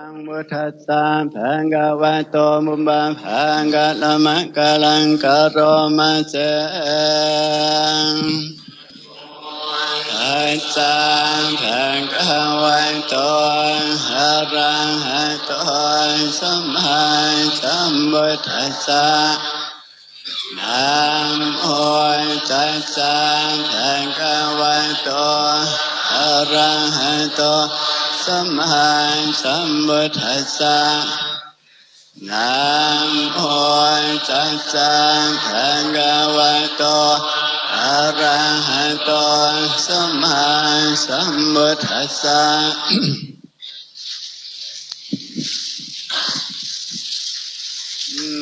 ตังมุทัสสะภังกวะโตมุบะภังกะละมะกะลังกะโรมะเจอาจารย์ภังกวะโตอะระหะโตสัมมาสัมพุทธัสสะนะโมตัสสะภะคะวะโตอะระหะโต สัมมาสัมพุทธัสสะนะโมตัสสะภะคะวะโตอะระหะโตสัมมาสัมพุทธัสสะ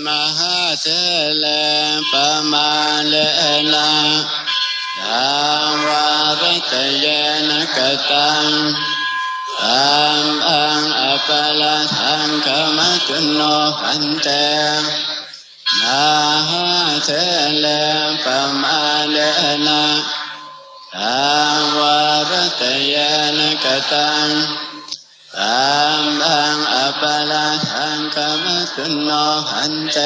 มหาเทเลปมาเลนะตาวารตเยนกตัง ตามอังอปะละทังขมัตุโนขันเตมหาเทเลปมาเลนะตาวารตเยนกตังตามบังอปะละทังกมตุนโนหันเต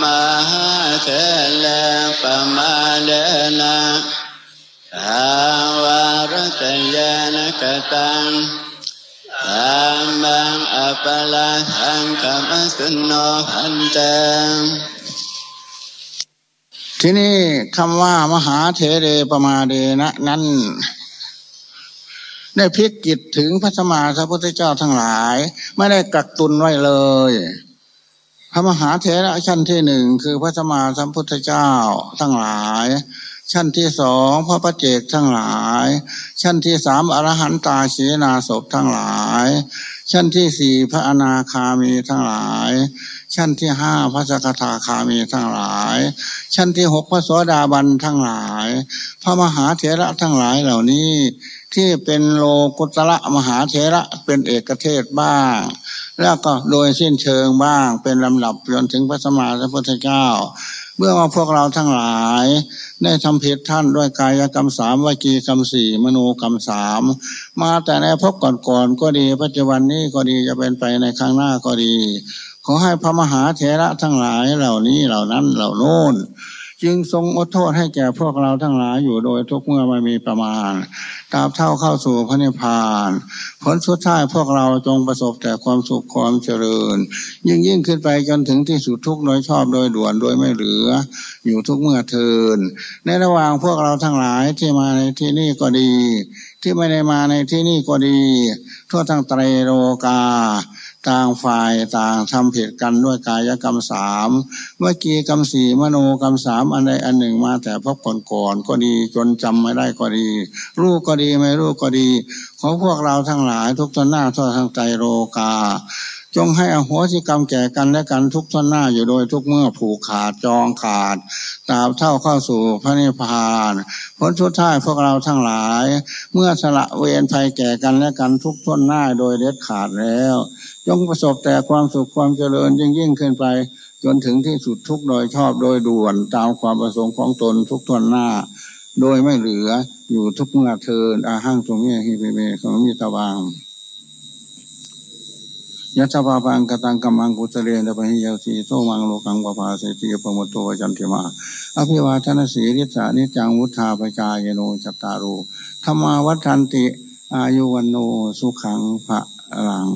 มหาเทเลปมาเลนะ ทาวารตยานกตังตามบังอปะละทังกมตุนโนหันเตที่นี่คำว่ามหาเทเรปมาเดนะ นั้น ได้พิกิจถึงพระสมมาสัพพุทธเจ้าทั้งหลาย ไม่ได้กักตุนไว้เลย พระมหาเถระชั้นที่หนึ่งคือพระสมมาสัมพุทธเจ้าทั้งหลาย ชั้นที่สองพระปเจกทั้งหลาย ชั้นที่สามอรหันตาเสนาศพทั้งหลาย ชั้นที่สี่พระอนาคามีทั้งหลาย ชั้นที่ห้าพระสกทาคามีทั้งหลาย ชั้นที่หกพระโสดาบันทั้งหลาย พระมหาเถระทั้งหลายเหล่านี้ที่เป็นโลกุตระมหาเถระเป็นเอกเทศบ้าง แล้วก็โดยสิ้นเชิงบ้างเป็นลำดับจนถึงพระสมมาสัพพุทธเจ้า เมื่อว่าพวกเราทั้งหลาย ได้ทำผิดท่านด้วยกายกรรมสามวิจีกรรมสี่มโนกรรมสามมาแต่ในพบก่อนๆก็ดี ปัจจุบันนี้ก็ดีจะเป็นไปในข้างหน้าก็ดี ขอให้พระมหาเถระทั้งหลายเหล่านี้เหล่านั้นเหล่าโน้น จึงทรงอดโทษให้แก่พวกเราทั้งหลายอยู่โดยทุกเมื่อไม่มีประมาณตราบเท่าเข้าสู่พระนิพพาน ผลสุดท้ายพวกเราจงประสบแต่ความสุขความเจริญ ยิ่งยิ่งขึ้นไปจนถึงที่สุดทุกโดยชอบโดยด่วนโดยไม่เหลือ อยู่ทุกเมื่อเทิน ในระหว่างพวกเราทั้งหลายที่มาในที่นี้ก็ดี ที่ไม่ได้มาในที่นี้ก็ดี ทั่วทั้งไตรโลกา ต่างฝ่ายต่างทำผิดกันด้วยกายกรรมสามเมื่อกี้กรรมสี่มโนกรรมสามอันใดอันหนึ่งมาแต่พบก่อนก่อนก็ดีจนจำไม่ได้ก็ดี รู้ก็ดีไม่รู้ก็ดี ของพวกเราทั้งหลายทุกตนหน้าทั่วทั้งใจโลกา จงให้อโหสิกรรมแก่กันและกันทุกท่านหน้าอยู่โดยทุกเมื่อผูกขาดจองขาดตราบเท่าเข้าสู่พระนิพพาน ผลชุดท้ายพวกเราทั้งหลาย เมื่อสละเวรภัยแก่กันและกันทุกทนหน้าโดยเด็ดขาดแล้ว จงประสบแต่ความสุขความเจริญยิ่งยิ่งขึ้นไป จนถึงที่สุดทุกข์โดยชอบโดยด่วนตามความประสงค์ของตนทุกถ้วนหน้า โดยไม่เหลืออยู่ทุกเมื่อเทอญ อะหังตุมเหหิปิ เม ขะมิตัพพัง ยัสสะ ปาปัง กะตังกัมมังกุสะเลนะ ปะหิยะติ โสมังโลกังปะภาเสติ อัพภา มุตโตวะ จันทิมา อภิวาทะนะสีลิสสะ นิจจังวุฑฒาปะจายิโนจัตตาโร ธัมมาวัฑฒันติ อายุวันโนสุขังพระลัง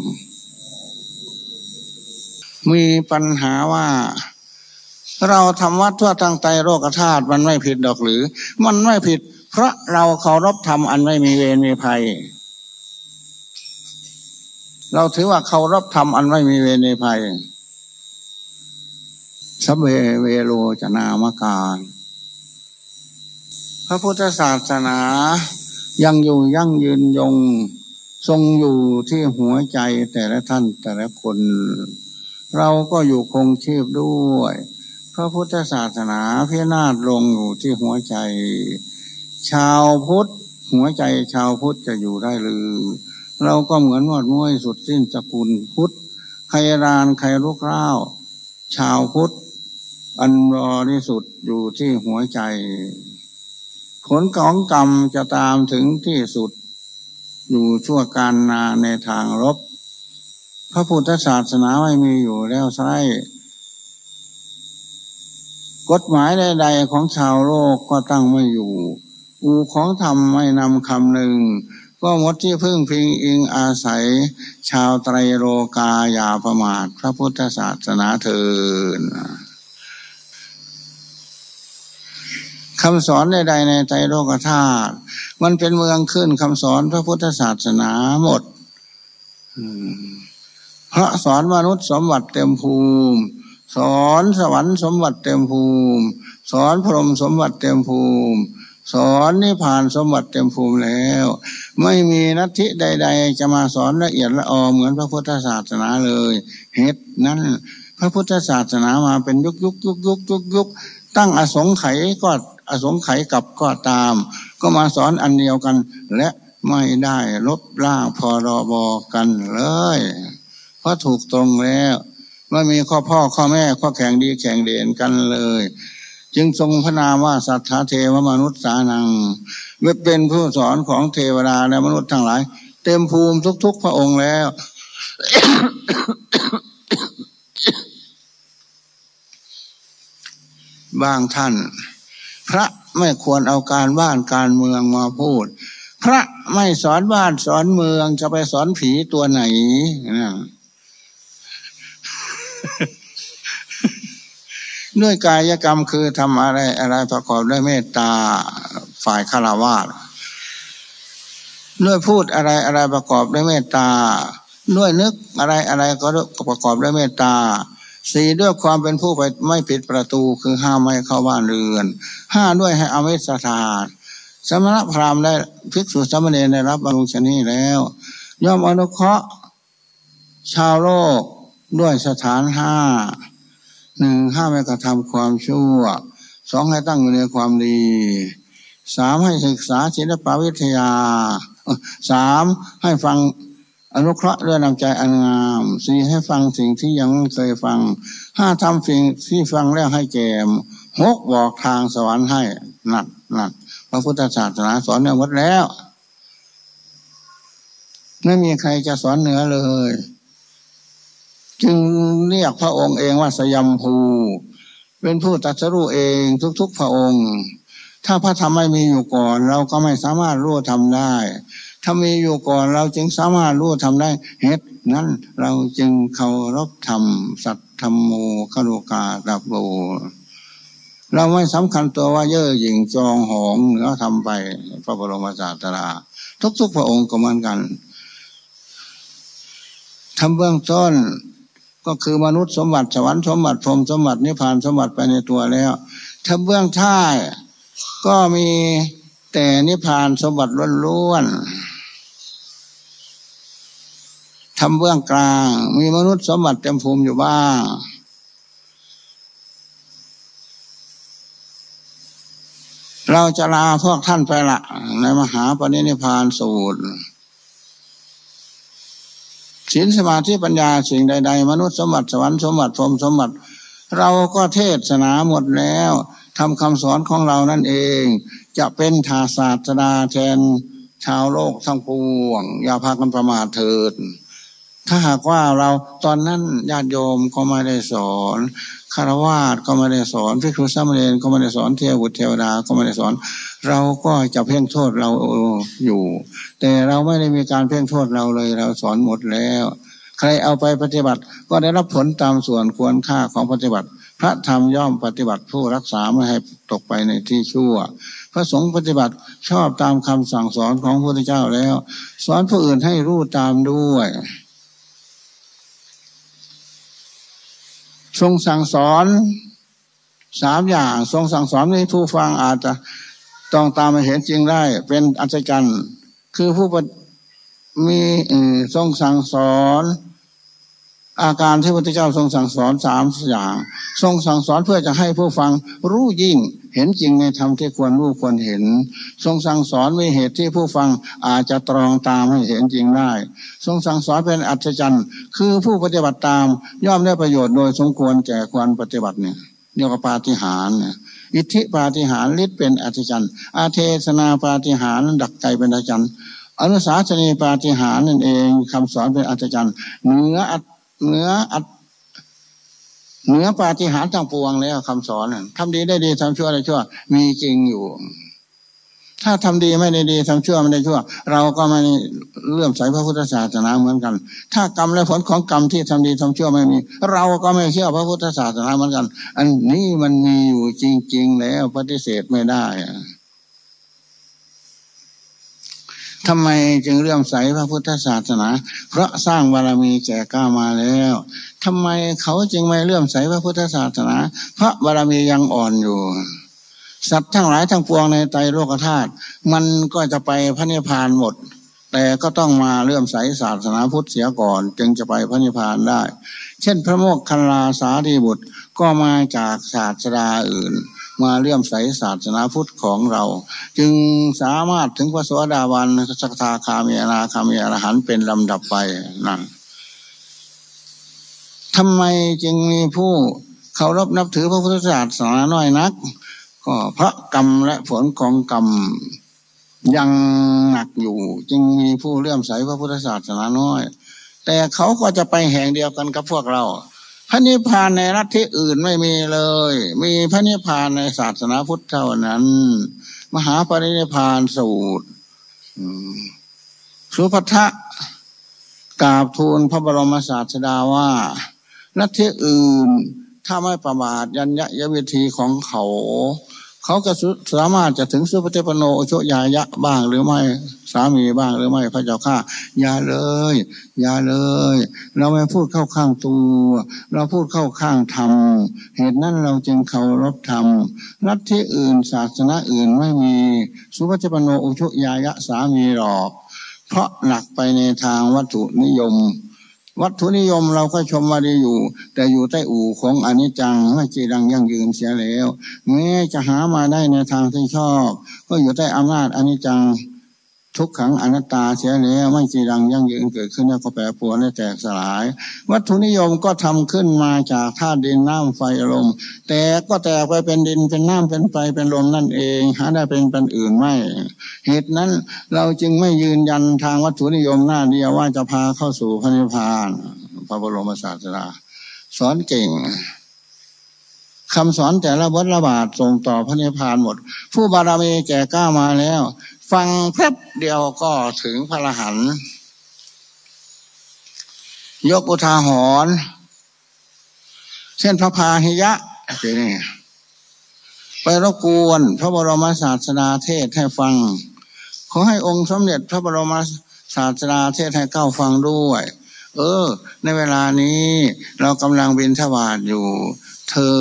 มีปัญหาว่าเราทำวัดทั่วทั้งไตโลกธาตุมันไม่ผิดดอกหรือ มันไม่ผิด เพราะเราเคารพธรรมอันไม่มีเวรมีภัย เราถือว่าเคารพธรรมอันไม่มีเวรมีภัยสเวเวโรจนามการพระพุทธศาสนายังอยู่ยั่งยืนยงทรงอยู่ที่หัวใจแต่ละท่านแต่ละคน เราก็อยู่คงชีพด้วย พระพุทธศาสนาพินาศลงอยู่ที่หัวใจ ชาวพุทธหัวใจชาวพุทธจะอยู่ได้หรือ เราก็เหมือนวอดม้วยสุดสิ้นสกุลพุทธใครรานใครลุกร้าชาวพุทธอันรอที่สุดอยู่ที่หัวใจ ผลของกรรมจะตามถึงที่สุด อยู่ชั่วการนาในทางลบพระพุทธศาสนาไม่มีอยู่แล้วใช่กฎหมายใดๆของชาวโลกก็ตั้งไม่อยู่ อูของธรรมไม่นำคำหนึ่ง ก็หมดที่พึ่งพิงอิงอาศัย ชาวไตรโลกาอย่าประมาทพระพุทธศาสนาเถิดคำสอนใดๆในไตรโลกธาตุมันเป็นเมืองขึ้นคำสอนพระพุทธศาสนาหมดเพราะสอนมนุษย์สมบัติเต็มภูมิ สอนสวรรค์สมบัติเต็มภูมิ สอนพรหมสมบัติเต็มภูมิ สอนนิพพานสมบัติเต็มภูมิแล้ว ไม่มีนัตถิใด ๆ จะมาสอนละเอียดละออเหมือนพระพุทธศาสนาเลยเหตุนั้นพระพุทธศาสนามาเป็นยุคยุคยุคยุคยุคยุคตั้งอสงไขยก็อสงไขยกับก็ตาม ก็มาสอนอันเดียวกัน และไม่ได้ลบล้างพอรอบอกันเลย เพราะถูกตรงแล้วไม่มีข้อพ่อข้อแม่ข้อแข่งดีแข่งเด่นกันเลย จึงทรงพระนามว่าสัทธาเทวมนุษย์สานังเวเป็นผู้สอนของเทวดาและมนุษย์ทั้งหลาย เต็มภูมิทุก ๆ พระองค์แล้ว บางท่าน พระไม่ควรเอาการบ้านการเมืองมาพูด พระไม่สอนบ้านสอนเมืองจะไปสอนผีตัวไหนนะ ด้วยกายกรรมคือทำอะไรอะไรประกอบด้วยเมตตาฝ่ายคารวะด้วยพูดอะไรอะไรประกอบด้วยเมตตา ด้วยนึกอะไรอะไรก็ประกอบด้วยเมตตาสี่ด้วยความเป็นผู้ไปไม่ปิดประตูคือห้ามไม่เข้าบ้านเรือนห้าด้วยให้อเมสถานสมณพราหมณ์ได้ภิกษุสมณีได้รับบรรลุชนีแล้ว ย่อมอนุเคราะห์ชาวโลกด้วยสถานห้า หนึ่งห้ามไม่กระทำความชั่วสองให้ตั้งอยู่ในความดีสามให้ศึกษาศิลปวิทยาสามให้ฟังอนุเคราะห์ด้วยนำใจอันงามสี่ให้ฟังสิ่งที่ยังไม่เคยฟังห้าทำสิ่งที่ฟังแล้วให้แก่มหกบอกทางสวรรค์ให้หนักหนักพระพุทธศาสนาสอนเนี่ยหมดแล้ว ไม่มีใครจะสอนเหนือเลย จึงเรียกพระองค์เองว่าสยามภูเป็นผู้ตัดสรู้เองทุกๆพระองค์ ถ้าพระธรรมไม่มีอยู่ก่อน เราก็ไม่สามารถรู้ทำได้ ถ้ามีอยู่ก่อนเราจึงสามารถรู้ทำได้เหตุนั้นเราจึงเคารพธรรมสัตธรรมโมคโลกาดับโบเราไม่สำคัญตัวว่าเย่อหยิ่งจองหองเนื้อทำไปพระบรมศาสดาทุกๆพระองค์ก็เหมือนกันทำเบื้องต้น ก็คือมนุษย์สมบัติสวรรค์สมบัติพรมสมบัตินิพพานสมบัติไปในตัวแล้วถ้าเบื้องท้ายก็มีแต่นิพพานสมบัติล้วนๆทำเบื้องกลาง มีมนุษย์สมบัติเต็มภูมิอยู่บ้าง เราจะลาพวกท่านไปละในมหาปณินิพานสูตร ศีลสมาธิปัญญาสิ่งใด ๆ มนุษย์สมบัติสวรรค์สมบัติพรมสมบัติ เราก็เทศนาหมดแล้วทำคำสอนของเรานั่นเอง จะเป็นทาศาสดาแทนชาวโลกทั้งปวง อย่าพากันประมาทเถิด ถ้าหากว่าเราตอนนั้นญาติโยมก็ไม่ได้สอนคารวาสก็ไม่ได้สอนพิคุสามเณรก็ไม่ได้สอนเทวบุตรเทวดาก็ไม่ได้สอน เราก็จะเพ่งโทษเราอยู่ แต่เราไม่ได้มีการเพ่งโทษเราเลย เราสอนหมดแล้ว ใครเอาไปปฏิบัติ ก็ได้รับผลตามส่วนควรค่าของปฏิบัติ พระธรรมย่อมปฏิบัติผู้รักษาไม่ให้ตกไปในที่ชั่ว พระสงฆ์ปฏิบัติชอบตามคำสั่งสอนของพระพุทธเจ้าแล้ว สอนผู้อื่นให้รู้ตามด้วยทรงสั่งสอนสามอย่างทรงสั่งสอนให้ผู้ฟังอาจจะ ต้องตามมาเห็นจริงได้ เป็นอัศจรรย์คือผู้มีทรงสั่งสอน อาการที่พระพุทธเจ้าทรงสั่งสอนสามอย่าง ทรงสั่งสอนเพื่อจะให้ผู้ฟังรู้ยิ่งเห็นจริงในธรรมที่ควรรู้ควรเห็น ทรงสั่งสอนมีเหตุที่ผู้ฟังอาจจะตรองตามให้เห็นจริงได้ ทรงสั่งสอนเป็นอัศจรรย์ คือผู้ปฏิบัติตามย่อมได้ประโยชน์โดยสมควรแก่ควรปฏิบัติเนี่ยเรียกว่าปาฏิหาริย์ อิทธิปาฏิหาริย์ฤทธิ์เป็นอัศจรรย์อาเทศนาปาฏิหาริย์ดักใจเป็นอัศจรรย์อนุสาสนีปาฏิหารนั่นเองคำสอนเป็นอัศจรรย์เนื้อเนื้ออัดเนื้อปาฏิหารต่างปวงแล้วคำสอนทำดีได้ดีทำชั่วได้ชั่ว มีจริงอยู่ ถ้าทำดีไม่ได้ดีทำชั่วไม่ได้ชั่ว เราก็ไม่เลื่อมใสพระพุทธศาสนาเหมือนกัน ถ้ากรรมและผลของกรรมที่ทำดีทำชั่วไม่มี เราก็ไม่เชื่อพระพุทธศาสนาเหมือนกัน อันนี้มันมีอยู่จริง ๆ แล้วปฏิเสธไม่ได้ทำไมจึงเลื่อมใสพระพุทธศาสนา เพราะสร้างบารมีแก่กล้ามาแล้วทำไมเขาจึงไม่เลื่อมใสพระพุทธศาสนา เพราะบารมียังอ่อนอยู่ สัตว์ทั้งหลายทั้งปวงในไตรโลกธาตุมันก็จะไปพระนิพพานหมด แต่ก็ต้องมาเลื่อมใสศาสนาพุทธเสียก่อน จึงจะไปพระนิพพานได้ เช่นพระโมกคันลาสาดีบุตรก็มาจากศาสดาอื่น มาเลื่อมใสศาสนาพุทธของเรา จึงสามารถถึงพระสวสดาวันสักทาคามีอนาคามีอรหันเป็นลำดับไปนั่นทำไมจึงมีผู้เคารพนับถือพระพุทธศาสนาน้อยนัก ก็พระกรรมและผลของกรรมยังหนักอยู่ จึงมีผู้เลื่อมใสพระพุทธศาสนาน้อย แต่เขาก็จะไปแห่งเดียวกันกับพวกเรา พระนิพพานในรัฐที่อื่นไม่มีเลย มีพระนิพพานในศาสนาพุทธเท่านั้น มหาปรินิพพานสูตรสุภัทะกราบทูลพระบรมศาสดาว่ารัฐที่อื่นถ้าไม่ประมาทยัญญะยวิธีของเขา เขาก็สามารถจะถึงสุปฏิปโนโชยายะบ้างหรือไม่สามีบ้างหรือไม่พระเจ้าข้าอย่าเลยอย่าเลย เราไม่พูดเข้าข้างตัว เราพูดเข้าข้างธรรมเหตุนั้นเราจึงเคารพธรรมรัฐที่อื่นศาสนาอื่นไม่มีสุปฏิปโนโชยายะสามีหรอก เพราะหนักไปในทางวัตถุนิยม วัตถุนิยมเราก็ชมว่าดีอยู่ แต่อยู่ใต้อู่ของอนิจจังไม่จีรังยั่งยืนเสียแล้วแม้จะหามาได้ในทางที่ชอบ ก็อยู่ใต้อำนาจอนิจจัง ทุกขังอนัตตาเสียแล้วไม่จีรังยั่งยืนเกิดขึ้นแล้วก็แปรปรวนและแตกสลาย วัตถุนิยมก็ทำขึ้นมาจากธาตุดินน้ำไฟลมแต่ก็แตกไปเป็นดินเป็นน้ำเป็นไฟเป็นลมนั่นเองหาได้เป็นเป็นอื่นไม่ เหตุนั้นเราจึงไม่ยืนยันทางวัตถุนิยมหน้าเดียวว่าจะพาเข้าสู่พระนิพพานพระบรมศาสดาสอนเก่งคำสอนแต่ละวัฏระบาดส่งต่อพระนิพพานหมด ผู้บารมีแก่กล้ามาแล้ว ฟังแป๊บเดียวก็ถึงพระรหันยกอุทาหรณ์เช่นพระพาหิยะนี่ไปรบกวน พระบรมศาสดาเทศให้ฟัง ขอให้องค์สมเด็จพระบรมศาสดาเทศให้เก้าฟังด้วย เออ ในเวลานี้เรากำลังบินทบาทอยู่ เธอ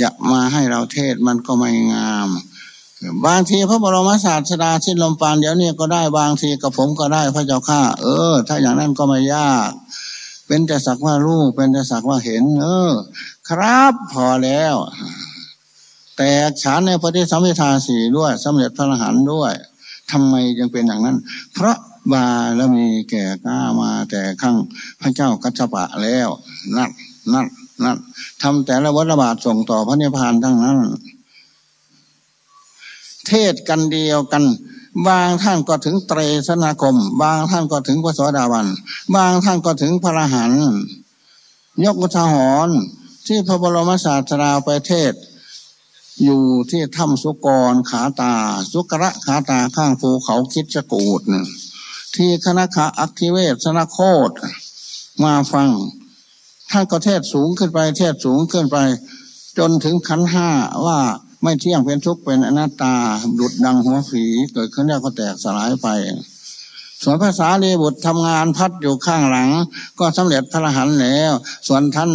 จะมาให้เราเทศมันก็ไม่งาม บางทีพระบรมศาสดาสิ้นลมปานเดี๋ยวนี้ก็ได้บางทีกับผมก็ได้พระเจ้าข้าเออ ถ้าอย่างนั้นก็ไม่ยาก เป็นแต่สักว่ารู้เป็นแต่สักว่าเห็น เออ ครับพอแล้ว แต่ฉานในปฏิสัมพิทาสีด้วยสำเร็จพระอรหันต์ด้วยทำไมยังเป็นอย่างนั้น เพราะบาแล้วมีแก่กล้ามาแต่ข้างพระเจ้ากัจจปะแล้วนั่นนั่นนั่นทำแต่ละวัฏบาทส่งต่อพระนิพพานทั้งนั้น เทศกันเดียวกัน บางท่านก็ถึงเตรสนาคม บางท่านก็ถึงพระสวสดาวัน บางท่านก็ถึงพระรหันยกอุทาหรณ์ที่พระบรมศาสดาไปเทศ อยู่ที่ถ้ำสุกรขาตา สุกระขาตาข้างภูเขาคิดจกูดที่คณะขาอักทิเวศนโคตมาฟังท่านก็เทศสูงขึ้นไปเทศสูงขึ้นไป จนถึงขันห้าว่า ไม่เที่ยงเป็นทุกข์เป็นอนัตตาดุดดังหัวฝีเกิดขึ้นแล้วก็แตกสลายไป ส่วนภาษาลีบุตรทำงานพัดอยู่ข้างหลัง ก็สำเร็จพระหันแล้ว ส่วนท่าน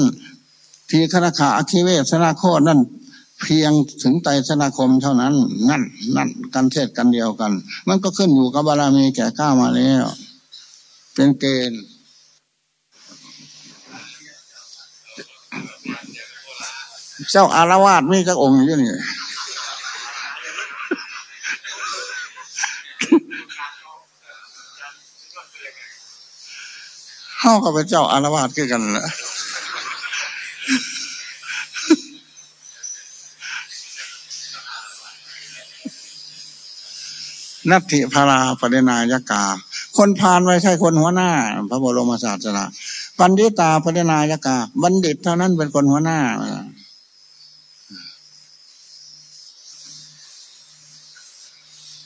ทีคณขาอคิเวสนาโคตนั่นเพียงถึงไตสนาคมเท่านั้น นั่น นั่นกันเทศกันเดียวกัน มันก็ขึ้นอยู่กับบารมีแก่ข้ามาแล้ว เป็นเกณฑ์ เจ้าอารวาสมีจักองค์อยู่นี่เข้ากับเจ้าอารวาสคือกันแหละนัตถิพาราปเดนายกา คนพานไม่ใช่คนหัวหน้า พระบรมศาสดาปันดิตาพรนายกา บัณฑิตเท่านั้นเป็นคนหัวหน้า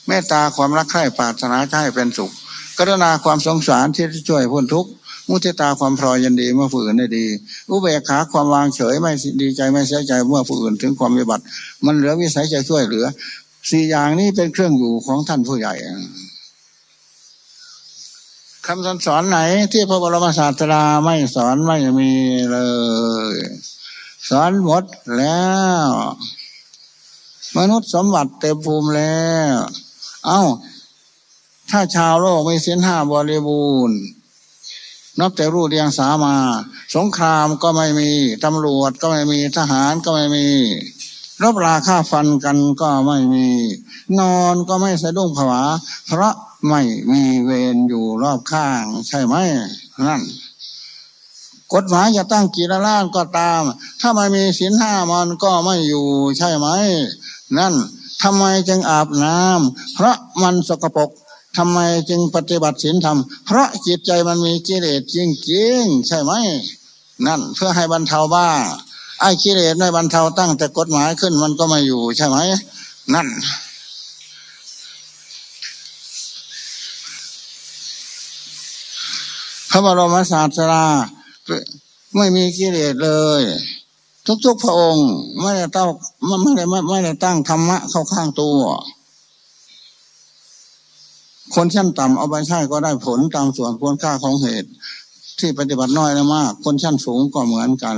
เม ตตาความรักใคร่ปรารถนาใช้เป็นสุข กรุณาความสงสารที่จะช่วยพ้นทุกข์มุทิตาความพรอยยันดีเมื่อผู้อื่นได้ดี อุเบกขาความวางเฉยไม่ดีใจไม่เสียใจเมื่อผู้อื่นถึงความวิบัติ มันเหลือวิสัยจะช่วยเหลือสี่อย่างนี้เป็นเครื่องอยู่ของท่านผู้ใหญ่คำสอนไหน ที่พระบรมศาสดาไม่สอนไม่มีเลย สอนหมดแล้ว มนุษย์สมบัติเต็มภูมิแล้ว เอา้า ถ้าชาวโลกไม่เส้นห้าบริบูรณ์นับแต่รู้เรียงสามา สงครามก็ไม่มี ตำรวจก็ไม่มีทหารก็ไม่มี รบราฆ่าฟันกันก็ไม่มี นอนก็ไม่สะดุ้งผวา เพราะไม่มีเวรอยู่รอบข้าง ใช่ไหมนั่น กฎหมายจะตั้งกี่ล้านก็ตาม ถ้าไม่มีศีลห้ามันก็ไม่อยู่ใช่ไหม นั่น ทำไมจึงอาบน้ำเพราะมันสกปรกทำไมจึงปฏิบัติศีลธรรม เพราะจิตใจมันมีกิเลสจริงๆใช่ไหม นั่นเพื่อให้บรรเทาบ้าไอ้กิเลสในบรรเทาตั้งแต่กฎหมายขึ้นมันก็ม่อยู่ใช่ไหม นั่น พระบรมศาสดาไม่มีกิเลสเลย ทุกๆพระองค์ไม่ได้ตั้งไม่ได้ไม่ได้ตั้งธรรมะเข้าข้างตัว คนชั้นต่ำเอาไปใช้ก็ได้ผลตามส่วนควรค่าของเหตุ ที่ปฏิบัติน้อยและมาก คนชั้นสูงก็เหมือนกัน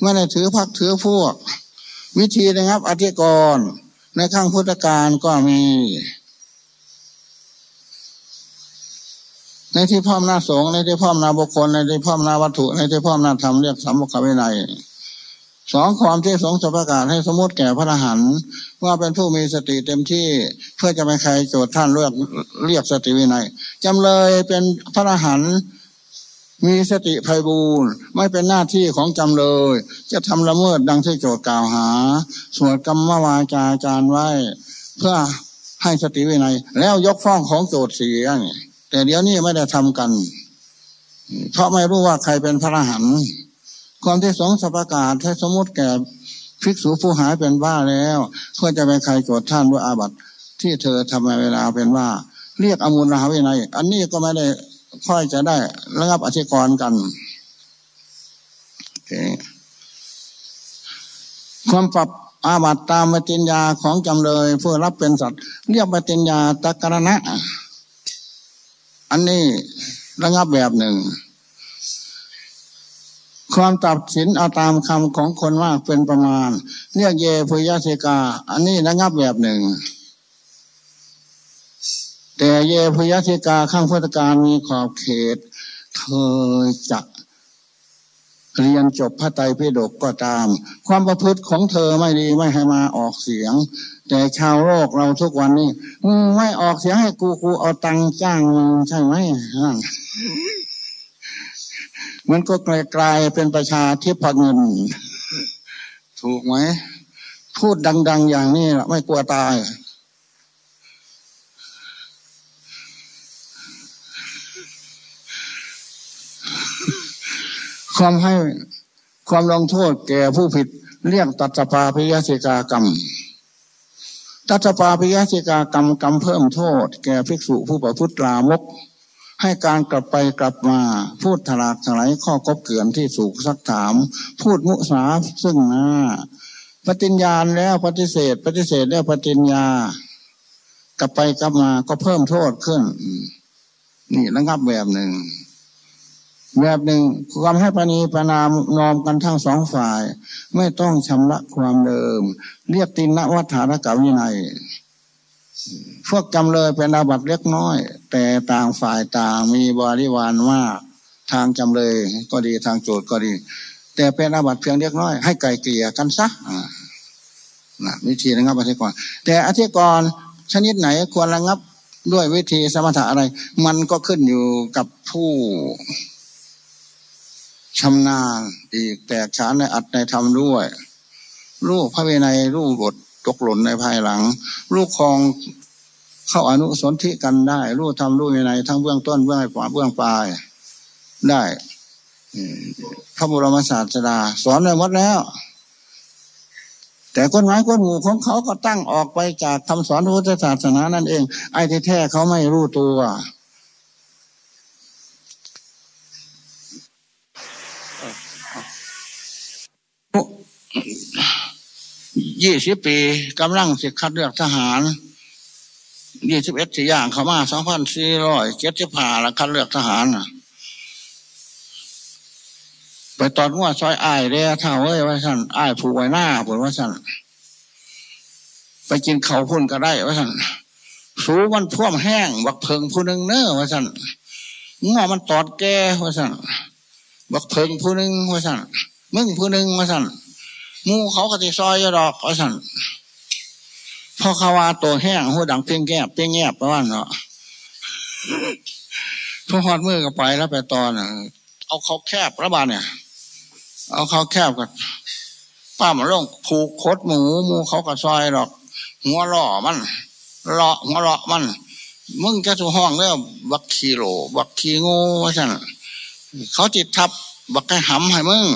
ไม่ได้ถือพักถือพวก วิธีนะครับอธิกรณ์ในข้างพุทธการก็มี ในที่พ่อมนาสงในที่พ่อมนาบุคคล ในที่พ่อมนาวัตถุ ในที่พ่อมนาธรรมเรียกสัมบุควินัย สองความที่สงจะประกาศให้สมมติแก่พระทหารว่าเป็นผู้มีสติเต็มที่เพื่อจะไม่ใครโจทย์ท่านเรียกเรียกสติวินัยจำเลยเป็นพระทหารมีสติภัยบูรณ์ไม่เป็นหน้าที่ของจำเลย จะทำละเมิดดังที่โจทย์กล่าวหา สวดกรรมวาจาจารไว้ เพื่อให้สติวินัย แล้วยกฟ้องของโจทย์เสียแต่เดี๋ยวนี้ไม่ได้ทำกัน เพราะไม่รู้ว่าใครเป็นพระทหาร ความที่สงสประกาศให้สมมติแก่ภิกษุผู้หายเป็นบ้าแล้วเพื่อจะไปใครโจทย์ท่านด้วยอาบัติที่เธอทำในเวลาเป็นว่า เรียกอมุลราวินัยอันนี้ก็ไม่ได้ค่อยจะได้ระงับอธิกรณ์กันความปรับอาบัติตามปฏิญญาของจำเลยผู้รับเป็นสัตว์ เรียกปฏิญญาตะกรณะ อันนี้ระงับแบบหนึ่ง ความตัดสินเอาตามคำของคนมากเป็นประมาณ เรียกเยพุยสิกา อันนี้ระงับแบบหนึ่ง แต่เยพุยสิกาข้างพุทธการมีขอบเขต เธอจะเรียนจบพระไตรปิฎกก็ตาม ความประพฤติของเธอไม่ดีไม่ให้มาออกเสียง แต่ชาวโลกเราทุกวันนี้ไม่ออกเสียงให้กูกูเอาตังจ้างใช่ไหม มันก็กลายเป็นประชาธิปเงิน ถูกไหม พูดดัง ๆ อย่างนี้ไม่กลัวตาย ความให้ความลงโทษแก่ผู้ผิดเรียกตัตปาพิยสิกากรรม ตัตปาพิยสิกากรรมกรรมเพิ่มโทษ แก่ภิกษุผู้ประพฤติลามก ให้การกลับไปกลับมา พูดถลากถลายข้อกบเกลื่อนที่สูกซักถาม พูดมุสาซึ่งหน้าปฏิญญาแล้วปฏิเสธ ปฏิเสธแล้วปฏิญญา กลับไปกลับมาก็เพิ่มโทษขึ้น นี่ระงับแบบหนึ่ง แบบหนึ่งความให้ปณีประนามนอมกันทั้งสองฝ่าย ไม่ต้องชำระความเดิม เรียกตินนวัฏฐานกรรมวินัยพวกจำเลยเป็นอาบัตเล็กน้อย แต่ต่างฝ่ายต่างมีบริวารมากทางจำเลยก็ดีทางโจทย์ก็ดี แต่เป็นอาบัตเพียงเล็กน้อย ให้ไก่เกลี่ยกันซะนะวิธีระงับอธิกรณ์แต่อธิกรณ์ชนิดไหนควรระงับด้วยวิธีสมถะอะไร มันก็ขึ้นอยู่กับผู้ชำนาญอีกแตกฉานในอัดในธรรมด้วย ลูกพระเวไนลูกบทตกหล่นในภายหลัง ลูกคอง เข้าอนุสนธิกันได้รู้ทำรู้ในทั้งเบื้องต้นเบื้องปลายเบื้องปลายได้พระบรมศาสดา สอนไว้หมดแล้ว แต่กฎหมายกฎหมู่ของเขาก็ตั้งออกไปจากคำสอนพุทธศาสนานั่นเอง ไอ้แท้ๆเขาไม่รู้ตัวยี่สิบปีกำลังสิคัดเลือกทหาร ยี่สิบเอ็ดสี่อย่างเขามาสองพันสี่ร้อยเจ็ดสิบห้าล้วคัดเลือกทหารไปตอนว่าซอยอ้ายเรียเท่าเอ้ยว่าสั่นอ้ายผูกไว้หน้าผลว่าสั่นไปกินเขาพุ่นก็ได้ว่าสั่นสูมันพ่วมแห้งบักเพิงผู้หนึ่งเน้อว่าสั่นงอมันตอดแกว่าสั่นบักเพิงผู้หนึ่งว่าสั่นมึงผู้หนึ่งว่าสั่นมูเขาก็ติซอยดอกว่าสั่น พอเขาว่าตัวแห้งหัวดังเพียงแก้เพียงแงบประมาณเนาะพอหอดมือก็ไปแล้วไปตอนเอาเขาแคบระบาดเนี่ย เอาเขาแคบกันป้ามาลงผูกคดหมูมูเขาก็ซอยดอก หัวล่อมันเลาะหัวเลาะมัน มึงจะถูห้องแล้วบักขีโลบักขีงูว่าสั่นเขาจิตทับบักไก่หำให้มึง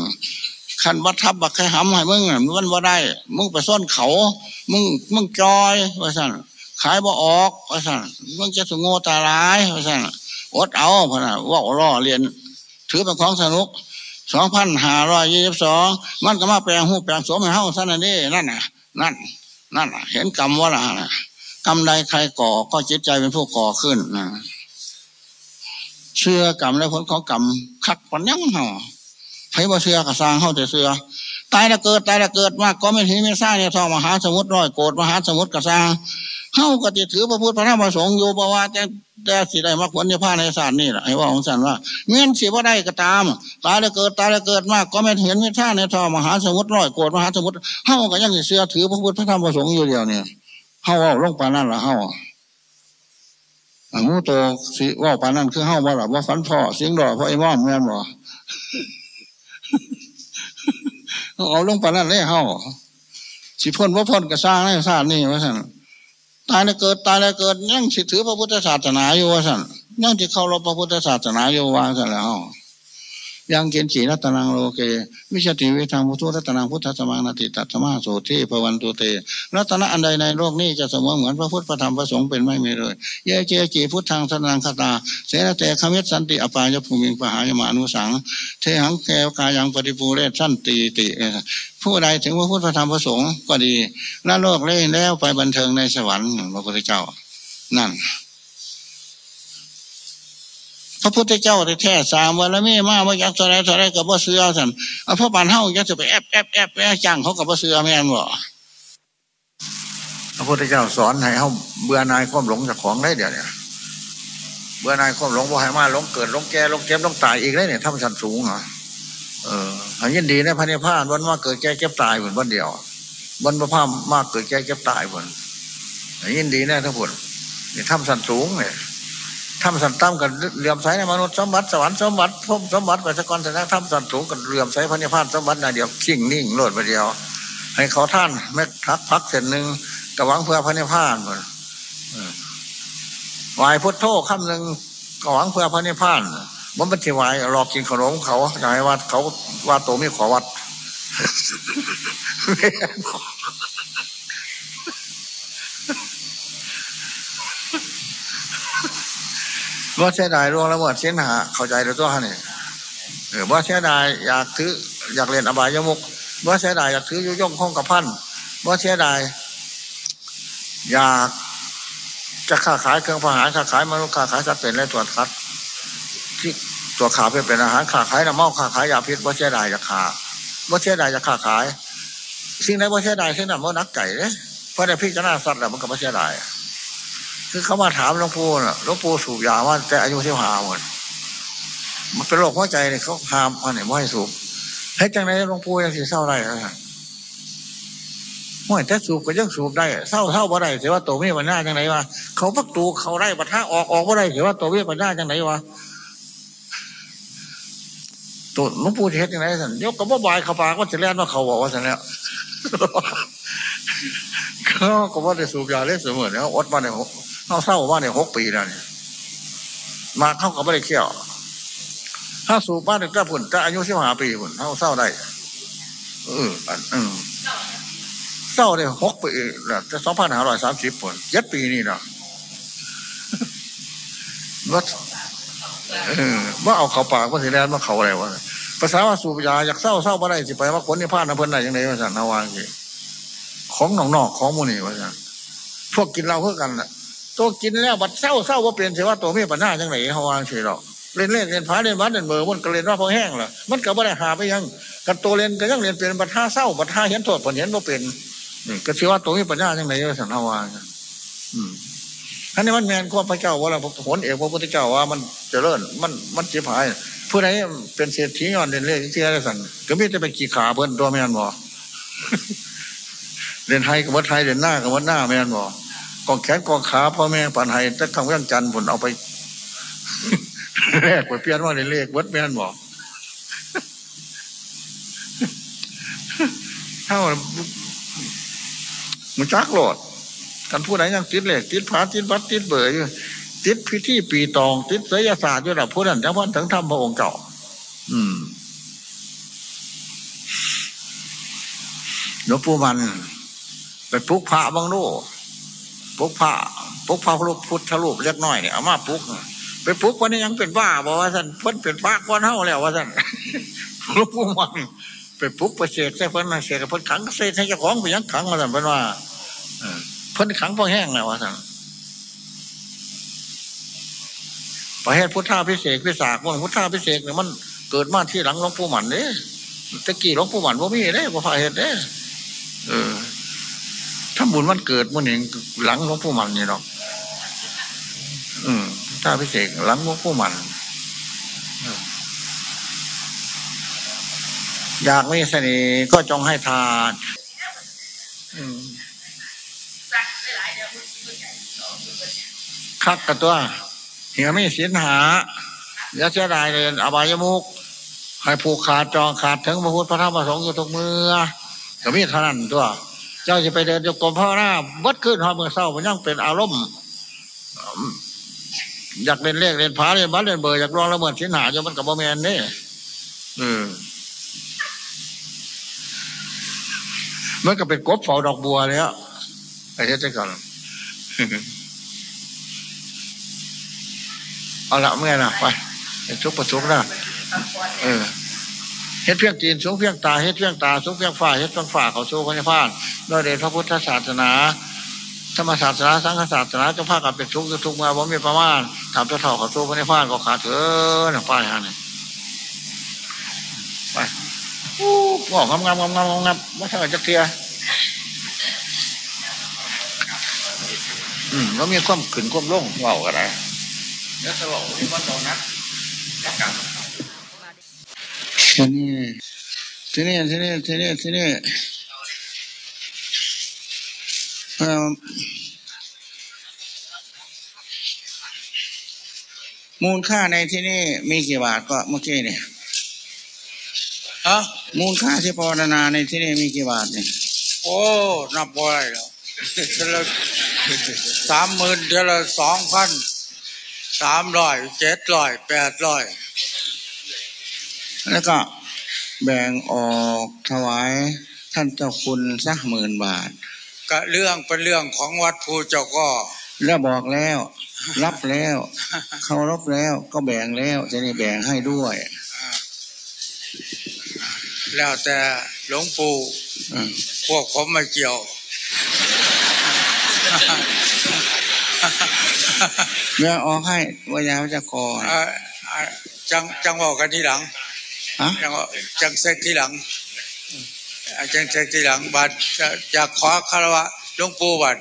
ขันวัดทับบักไก่หำให้มึงมันว่าได้ มึงไปซ่อนเขา มึงมึงจอยว่าสั่นขายบ่ออกว่าสั่นมึงจะถูโง่ตาร้ายว่าสั่นอดเอาพนะว่าล่อเรียน ถือเป็นของสนุกสองพันห้าร้อยยี่สิบสองมันก็มาแปลงหูแปลงสมให้เฮาสั้นนี่นั่นน่ะ นั่น นั่นเห็นกรรมว่าล่ะกรรมใดใครก่อก็จิตใจเป็นผู้ก่อขึ้นนะเชื่อกรรมและผลของกรรมคักปัญญังเหร อใครบ่เชื่อกระซางเข้าแต่เชื่อตายแล้วเกิดตายแล้วเกิดมากก็ไม่ทีไม่สร้างเนี่ยทองมหาสมุทรร้อยโกดมหาสมุทรกระซางเข้าก็จะถือพระพุทธพระธรรมพระสงฆ์อยู่เพราะว่าแต่แต่สิได้มรรคผลในผ้าในศาสตร์นี่แหละให้ว่าของสันว่าเมื่อสิว่าได้ก็ตามตายแล้วเกิดตายแล้วเกิดมากก็ไม่เห็นไม่ท่าในทองมหาสมุทรร้อยโกดมหาสมุทรเข้าก็ยังเสือถือพระพุทธพระธรรมพระสงฆ์อยู่เดียวเนี่ยเข้าว่าลงปานั่นละเข้าอัมูโตสิว่าปานั่นคือเข้าว่าหลับว่าฟันพ่อเสียงดอกเพราะไอ้ม่อมแม่นบ่ เอาลงไปนั่นเลยเข้าสิพ่นว่าพ่นก็สร้างในศาสตร์นี่ว่าสั่นตายแล้วเกิดตายแล้วเกิดยังสิถือพระพุทธศาสนาอยู่ว่าสั่นยังจะเข้ารับพระพุทธศาสนาอยู่ว่าสั่นแล้ว ยังกิญจิ ระตะนังโลเกวิชชะติวิวิธัง ปุถุ ระตะนังพุทธะสะมัง นัตถิตัสมาโสตถี ภะวันตุเต รัตนะอันใดในโลกนี้จะเสมอเหมือนพระพุทธพระธรรมพระสงฆ์เป็นไม่มีเลย เยเกจิ พุทธังสะระณัง คะตา เส นะ เต คะมิสสันติ อะปายะภูมิง ปะหายะ มานุสัง เทหัง เทวะกายังปะริปูเรสสันติติ ผู้ใดถึงพระพุทธพระธรรมพระสงฆ์ก็ดีละโลกเล่นแล้วไปบันเทิงในสวรรค์พระพุทธเจ้านั่น พระพุทธเจ้าแท้สามวันแล้วไม่มาว่ายักษ์อะไรอะไรกับว่าเสือสันเอาพระบานเฮายักษ์จะไปแอบแอบแอบแอบจ้างเขากับว่าเสือแม่นบ่พระพุทธเจ้าสอนให้เขาเบื่อนายความหลงจากของได้เดี๋ยวเนี่ยเบื่อนายความหลงบ่ให้มาหลงเกิดหลงแก่หลงเจ็บหลงตายอีกได้เนี่ยถ้ามันสันสูงเหรอเออยินดีนะพระนิพพานวันว่าเกิดแก่เก็บตายเหมือนวันเดียววันพระพามมากเกิดแก่เก็บตายเหมือนยินดีนะทั้งหมดนี่ทำสันสูงเนี่ย ทำสันตั้มกับเรื่อมใสในมนุษย์สมบัติสวรรค์สมบัติพมสมบัติไปสกรแต่นักทำสันสูงกับเรื่อมใสพระนิพพานสมบัตินาเดียวขิงนิ่งโลดไปเดียว ให้เขาท่านแม่ทักพักเสร็จหนึ่งกระวังเพื่อพระนิพพานหมดวายพุทโธคำหนึ่งกระวังเพื่อพระนิพพานมันเป็นที่วายรอกินขนมเขาอยากให้ว่าเขาว่าโตไม่ขอวัด ว่าเสียดายร่วงละเมิดเส้นหาเข้าใจตัวท่านนี่เออว่าเสียดายอยากถืออยากเรียนอบายยมุกว่าเสียดายอยากถือยุยงห้องกับพันว่าเสียดายอยากจะค้าขายเครื่องพหารค้าขายมนุษย์ค้าขายสัตว์เป็นและตัวคัด ที่ตัวขาเป็นเป็นอาหารค้าขายน้ำเมาค้าขายยาพิษว่าเสียดายจะขาว่าเสียดายจะค้าขาย สิ่งไหนว่าเสียดายสิ่งนั้นว่านักไก่เนี่ยเพราะในพิจารณาสัตว์แล้วมันก็ว่เสียดาย คือเขามาถามหลวงปู่น่ะหลวงปู่สูบยาว่าแต่อายุที่หาหมดมันเป็นโรคหัวใจเนี่ยเขาห้ามอันไหนไม่ให้สูบให้จังไหนหลวงปู่ยังสีเศร้าได้ครับไม่ถ้าสูบก็ยังสูบได้เศร้าเศร้าบ่ได้เสียว่าตัวเมียปัญญาจังไหนวะเขาพักตูเขาได้ปะทะออกออกบ่ได้เสียว่าตัวเมียปัญญาจังไหนวะตัวหลวงปู่จะเฮ็ดยังไงสันยกกระบอกบายเขาปากก็จะเล่นว่าเขาบอกว่าสันแล้วเขาก็ว่าได้สูบยาเล่นเสมอแล้วอดมาเนี่ย เขาเศร้าว่าเนี่ยหกปีแล้วเนี่ยมาเข้ากับไม่ได้เขี่ยว ถ้าสูบบ้านก็ผุนจะอายุสิบห้าปีผุนเขาเศร้าได้ เอออืมเศร้าเนี่ยหกปีแล้วจะสองพันห้าร้อยสามสิบผลยัดปีนี่เนาะว่าเออว่าเอาเขาปากว่าสิแลนว่าเขาอะไรวะภาษาว่าสูบยาอยากเศร้าเศร้าบ่ได้สิไปว่าคนนี่พลาดนะเพิ่นไหนยังไงว่าสันนาวางสิของหนองนอกของมูนี่ว่าสันพวกกินเราเพื่อกันแหละ ตัวกินแล้วบัดเศร้าเศร้าว่าเปลี่ยนเสียว่าตัวมีปัญหาจังไหนเขาวางเฉยหรอกเล่นเล่นเล่นฟ้าเล่นวัดเล่นเบอร์มันก็เล่นว่าพอแห้งละมันก็บ่ได้หาไปยังกันตัวเล่นก็ยังเล่นเป็นบัดท่าเศร้าบัดท่าเห็นโทษผลเห็นว่าเป็นนี่ก็เชื่อว่าตัวมีปัญญาจังไหนสันนาวางอืมท่านนี้มันแมนข้อพระเจ้าว่าเราผลเอกพระพุทธเจ้าว่ามันเจริญมันมันเจ็บหายผู้ใดเป็นเศรษฐีย้อนเล่นเล่นที่อะไรสันก็มีแต่ไปขี่ขาเพิ่อนตัวแมนบ่เล่นไทยกับวัดไทยเล่นหน้ากับวัดหน้าแมนบ่ กองแขนกองขาพ่อแม่ปันไห้จะทำเรื่องจันทร์ผลเอาไปแรกไปเปลี่ยนว่าเล่นเลขวัดแม่นบ่เท่ามันจักโหลดกันผู้ใดยังติดเหล็กติดผาติดวัดติดเบอร์อยู่ติดพิธีปีตอง ติดศิลศาสตร์อยู่ระดับผู้นั้นจังพันถึงทำพระองค์เก่า อืมหลวงปู่มันไปปลุกพระบางโล ปุกพระปลุกพระพุทธรูปเล็กน้อยเนี่ยเอามาปลุกไปปลุกวันนี้ยังเป็นบ้าบอกว่าท่านเพิ่นเป็นพระก้อนเท่าแล้วว่าท่านลวงปู่มันไปปลุกไปเสกใส่เพิ่นเสกเพิ่นขังเสกให้เจ้าของไปยังขังมาท่านเพิ่นว่าเพิ่นขังพอแห้งแล้วว่าท่านประเทศพุทธาพิเศษพิสากว่าพุทธาพิเศษเนี่ยมันเกิดมาที่หลังหลวงปู่หมันเนี่ยตะกี้หลวงปู่หมันว่ามีเนี่ยว่าพาเหตุเนี่ยเออ ถ้าบุญมันเกิดมันเองหลังหลวงปู่มันนี่หรอกอืมพุทธาพิเศษหลังหลวงปู่มันอยากมีเสน่ห์ก็จงให้ทานอืมคักกับตัวเหี่ยไม่สินหายาเสียดายเลยอบายมุกให้ผูกขาดจองขาดถึงพระพุทธพระธรรมพระสงฆ์อยู่ทุกเมื่อก็มีเท่านั้นตัว เจ้าจะไปเดินโยกรมพระหน้าวัดขึ้นหอเมือเศร้ามันยังเป็นอารมณ์อยากเล่นเลขเล่นผาเล่นบัตรเล่นเบอร์อยากลองละเมิดสินหาจนมันกับบ่แมนนี่เออมันก็เป็นกบเฝ้าดอกบัวเลยอะไอ้เจ้าก่อนเอาละเมื่อนะไปชุกประชุกนะเออ เฮ็ดเพียงตีนสูงเพียงตาเฮ็ดเพียงตาสูงเพียงฝ่าเฮ็ดเพียงฝ่าเขาสู้พระนิพพานด้วยเดชพระพุทธศาสนาธรรมศาสนาสังฆศาสนาจะพากันเป็นทุกข์ทุกข์มาบ่มีประมาณทำเจ้าเท่าเขาสู้พระนิพพานก็ขาดเถอะนะป้ายฮะนี่ไปโอ้บองามงามงามงามงามว่าถ้าจะเคลียอืมแล้วมีความขึ้นความลงว่าอะไรแล้วสลบมีวันตอนนัด ทีนี้ทีนี้ทีนี้ทีนี้ทีนี้มูลค่าในที่นี่มีกี่บาทก็เมื่อกี้เนี่ยฮะมูลค่าที่พรนาในที่นี่มีกี่บาทเนี่ยโอ้นับบ่ได้แล้วเดือนละสามหมื่นเดือนละสองพันสามร้อยเจ็ดร้อยแปดร้อย แล้วก็แบ่งออกถวายท่านเจ้าคุณสักหมื่นบาท ก็เรื่องเป็นเรื่องของวัดภูเจ้าก็แล้วบอกแล้ว รับแล้วเคารพแล้วก็แบ่งแล้วจะนี่แบ่งให้ด้วย แล้วแต่หลวงปู่อืมพวกผมไม่เกี่ยว เมื่อออกให้วิญญาณจะก่อนอ่าอ่าจังจังบอกกันทีหลัง ฮะจังว่าจังเซ็กทีหลังอ่าจังเซ็กทีหลังบัดจะจะขอคารวะหลวงปู่บัด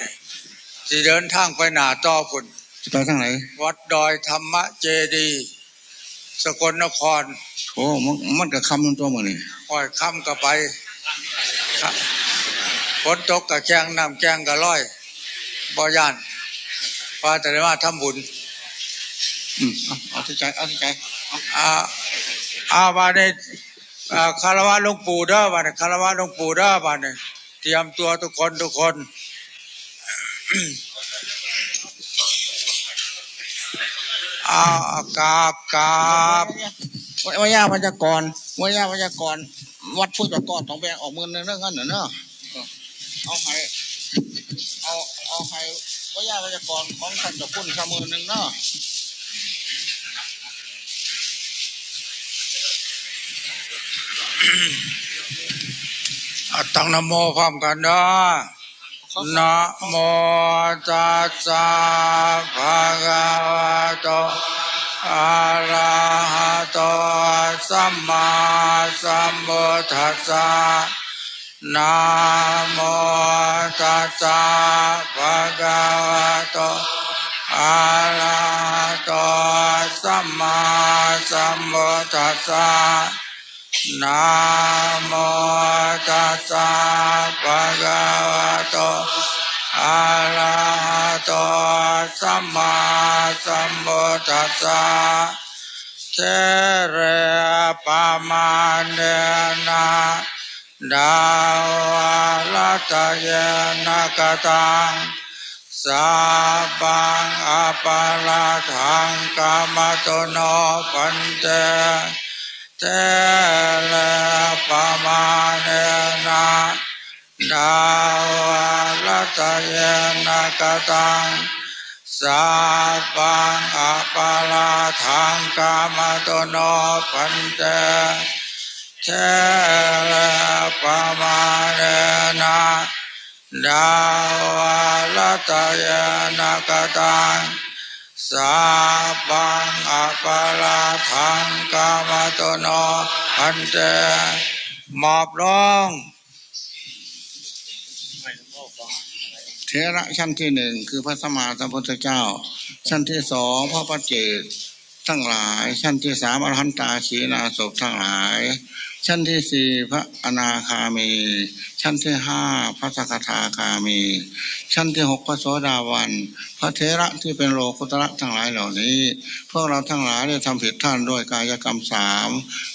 ที่เดินทางไปหนาต่อพุ่นจะไปทางไหนวัดดอยธรรมเจดีย์สกลนคร โอ้มันมันกับคำนึงตัวมันนี่ห้อยค่ำก็ไปครับฝนตกกับแข้งน้ำแข้งกับร้อยบ่ย่านว่าแต่ได้มาทำบุญ อืมเอาเอาที่ใจเอาที่ใจเอา อาอาบาในอ่าคารวะหลวงปู่เด้อบาดนคารวะหลวงปู่เด้อบาดนเตรียมตัวทุกคนทุกคนอากาบกาบวิยาพยากรวิยาพยากร วัดผู้จัดกรต้องแบ่งออกมือในเรื่องนั้นเนอะเอาให้เอาเอาให้วิยาพยากรของท่านจะพุ่นสมือหนึ่งเนาะ ตั้งนโมพร้อมกันนะนะโมตัสสะภะคะวะโตอะระหะโตสัมมาสัมพุทธัสสะนะโมตัสสะภะคะวะโตอะระหะโตสัมมาสัมพุทธัสสะ นะโมตัสสะภะคะวะโตอะระหะโตสัมมาสัมพุทธัสสะเทเรปามาเนนะดาวลัตเยนะกตังสาบังอปาลาทังกามตโนปันเต เตเลปมาเนนะดาวรตเยนกตังสาปังอปาลาทังกามตโนปันเตเทเลปมาเนนะดาวรตเยนกตัง สาบังอปาลาทังกามตโนอันเตมอบร้องเทระชั้นที่หนึ่งคือพระสมมาสัมพุทธเจ้า ชั้นที่สองพระปัจเจกทั้งหลาย ชั้นที่สามอรหันตาชีนาศพทั้งหลาย ชั้นที่สี่พระอนาคามี ชั้นที่ห้าพระสกทาคามี ชั้นที่หกพระโสดาวัน พระเทระที่เป็นโลกุตระทั้งหลายเหล่านี้ พวกเราทั้งหลายได้ทำผิดท่านด้วยกายกรรมสาม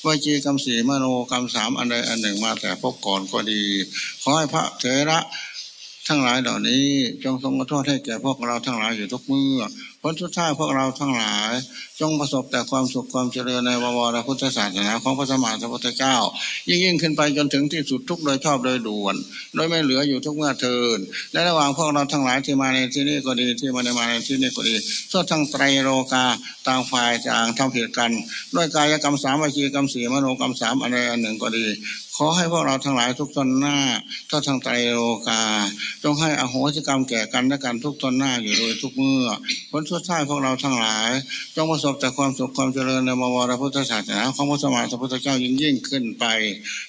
วิจีกรรมสี่มโนกรรมสามอันใดอันหนึ่งมาแต่พบก่อนก็ดี ขอให้พระเทระทั้งหลายเหล่านี้ จงทรงกระทษให้แก่พวกเราทั้งหลายอยู่ทุกเมื่อ ลสุดท้ายพวกเราทั้งหลาย จงประสบแต่ความสุขความเจริญในววรพุทธศาสนาของพระสมานสัมพุทธเจ้า ยิ่งยิ่งขึ้นไปจนถึงที่สุดทุกโดยชอบโดยด่วน โดยไม่เหลืออยู่ทุกเมื่อเทินและระหว่างพวกเราทั้งหลายที่มาในที่นี้ก็ดีที่มาในมาในที่นี้ก็ดีทั่วทั้งไตรโลกาต่างฝ่ายจางทำผิดกันด้วยกายกรรมสามวิจีกรรมสี่มโนกรรมสามอะไรอันหนึ่งก็ดี ขอให้พวกเราทั้งหลายทุกตนหน้าท้าทางไตรโลกาจงให้อโหสิกรรมแก่กันและกันทุกตนหน้าอยู่โดยทุกเมื่อผลสุดท้ายพวกเราทั้งหลายจงประสบแต่ความสุขความเจริญในมวรพุทธศาสนาของพระสมานสัพพุทธเจ้ายิ่งยิ่งขึ้นไป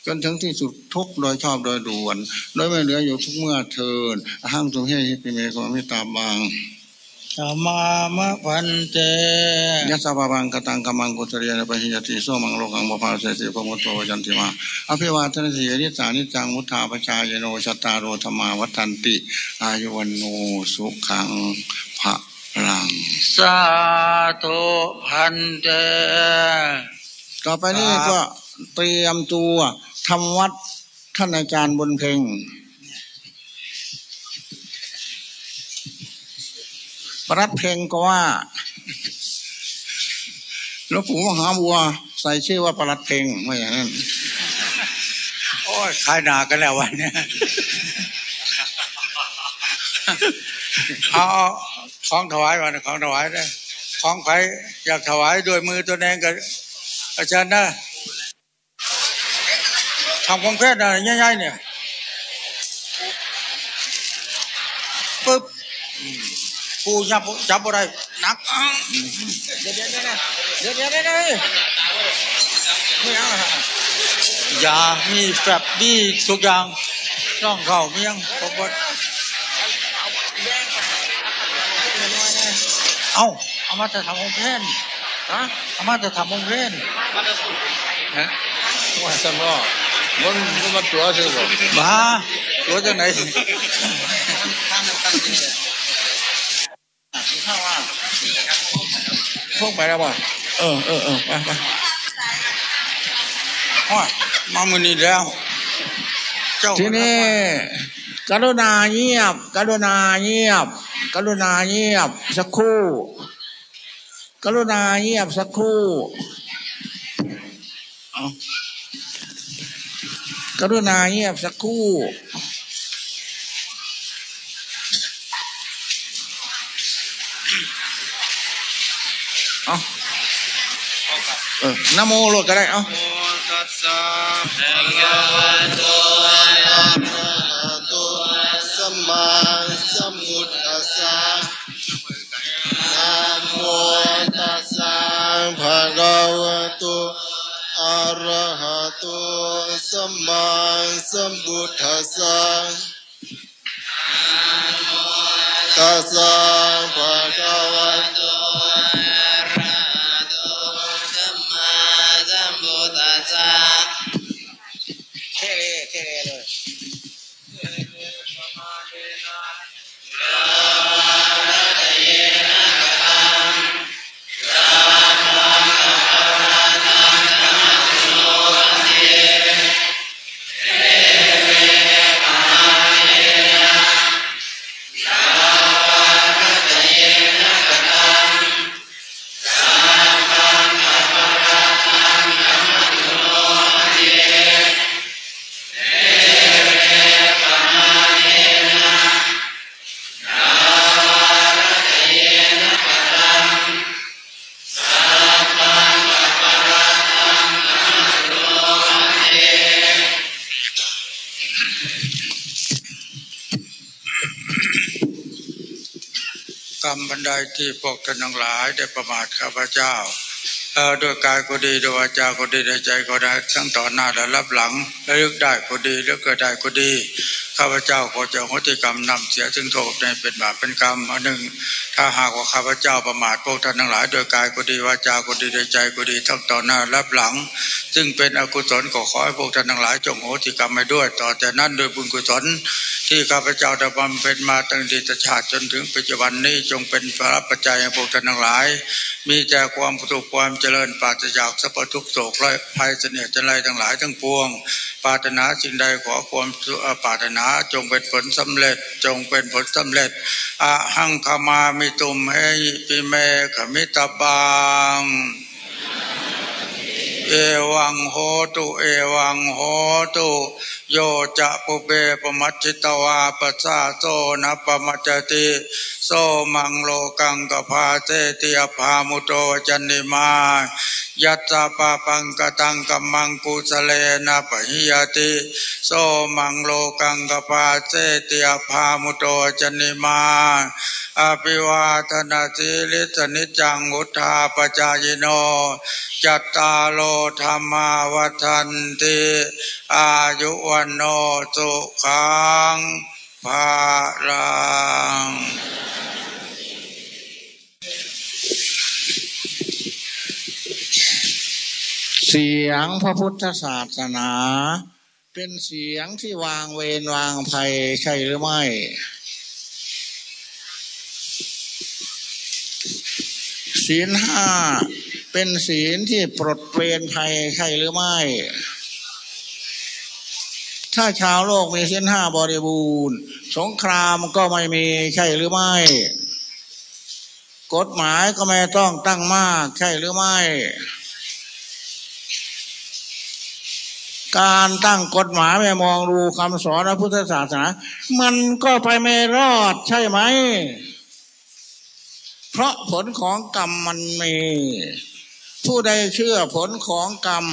จนถึงที่สุดทุกข์โดยชอบโดยด่วน โดยไม่เหลืออยู่ทุกเมื่อเทอญ อะหังตุมเหหิปิเม ขะมิตัพพังขะมามะ ภันเตยัสสะปาปัง กะตัง กัมมังกุสะเลนะ ปะหิยะติโสมังโลกัง ปะภาเสติ อัพภา มุตโตวะ จันทิมาอภิวาทะนะสีลิสสะ นิจจัง วุฑฒาปะจายิโน จัตตาโรธัมมาวัฑฒันติ อายุวัณโณ สุขัง พะลัง สาธุพันเตต่อไปนี้ก็เตรียมตัวทำวัดท่านอาจารย์บนเพลงปรัดเพลงก็ว่าหลวงปู่มหาบัว ใส่ชื่อว่าปรัดเพลงไม่อย่างนั้น โอ้ยขายนากันแล้ววันนี้เอา ของถวายวันของถวายได้ของใครอยากถวายด้วยมือตัวเองกับอาจารย์นะทำของเพศอะไรง่ายๆเนี่ยปึ๊บกูยับจับอะไรนักเดี๋ยวเดี๋ยวเดี๋ยวเดี๋ยวเดี๋ยวเดี๋ยวไม่เอายามีแฟบดีทุกอย่างร่องเข่าเมียงปก เอาเอามาจะทำองค์เพนฮะเอามาจะทำองค์เพนฮะว่าสมอมันมันตัวใช่ไหมมาตัวจะไหนพวกไปแล้วป่ะเออเออเออไปไปว่ามามือนี้แล้วทีนี้ กรุณาเงียบ กรุณาเงียบ กรุณาเงียบ สักครู่ กรุณาเงียบสักครู่กรุณาเงียบสักครู่เอาเออนโมโลดก็ได้เอาตัสสะภะคะวะโต โตสัมมาสัมพุทธัสสะตัสสะภะ ที่พวกท่านทั้งหลายได้ประมาทข้าพเจ้าด้วยกายก็ดีด้วยวาจาก็ดีด้วยใจก็ได้ทั้งต่อหน้าและรับหลังและลึกได้ก็ดีแล้วเกิดได้ก็ดีข้าพเจ้าขอจ้าโหติกรรมนำเสียถึงโทษในเป็นบาปเป็นกรรมอันหนึ่ง ถ้าหากว่าข้าพเจ้าประมาทพวกท่านทั้งหลายโดยกายก็ดีวาจาก็ดีโดยใจก็ดีทั้งต่อหน้ารับหลัง ซึ่งเป็นอกุศลก็ขอให้พวกท่านทั้งหลายจงโหติกรรมให้ด้วย ต่อแต่นั้นโดยบุญกุศลที่ข้าพเจ้าได้บำเพ็ญมาตั้งแต่ชาติจนถึงปัจจุบันนี้จงเป็นพระปัจจัยให้พวกท่านทั้งหลาย มีแต่ความสุขความเจริญปราศจากสัพพทุกโศกและภัยเสนียจันไรทั้งหลายทั้งปวงปรารถนาสิ่งใดขอความปรารถนาจงเป็นผลสำเร็จ จงเป็นผลสำเร็จอะหังคามามิตุมเฮปิเมขมิตาบัง เอวังโหตุเอวังโหตุโยจะปุพเพ ปะมัชชิตวาปัจฉาโส นัปปะมัชชะติโสมังโลกัง ปะภาเสติ อัพภามุตโตวะ จันทิมายัสสะ ปาปัง กะตังกัมมังกุสะเลนะปะหิยะติโสมังโลกัง ปะภาเสติ อัพภามุตโตวะ จันทิมาอภิวาทะนะสีลิสสะ นิจจัง วุฑฒาปะจายิโนจัตตาโลธรรมาวัฏันติอายุวันโนสุขังภาลังเสียงพระพุทธศาสนา เป็นเสียงที่วางเวรวางภัยใช่หรือไม่ ศีลห้า เป็นศีลที่ปลดเวรภัยใช่หรือไม่ ถ้าชาวโลกมีศีลห้าบริบูรณ์ สงครามก็ไม่มีใช่หรือไม่ กฎหมายก็ไม่ต้องตั้งมากใช่หรือไม่ การตั้งกฎหมายไม่มองดูคำสอนพระพุทธศาสนา มันก็ไปไม่รอดใช่ไหมเพราะผลของกรรมมันมี ผู้ใดเชื่อผลของกรรม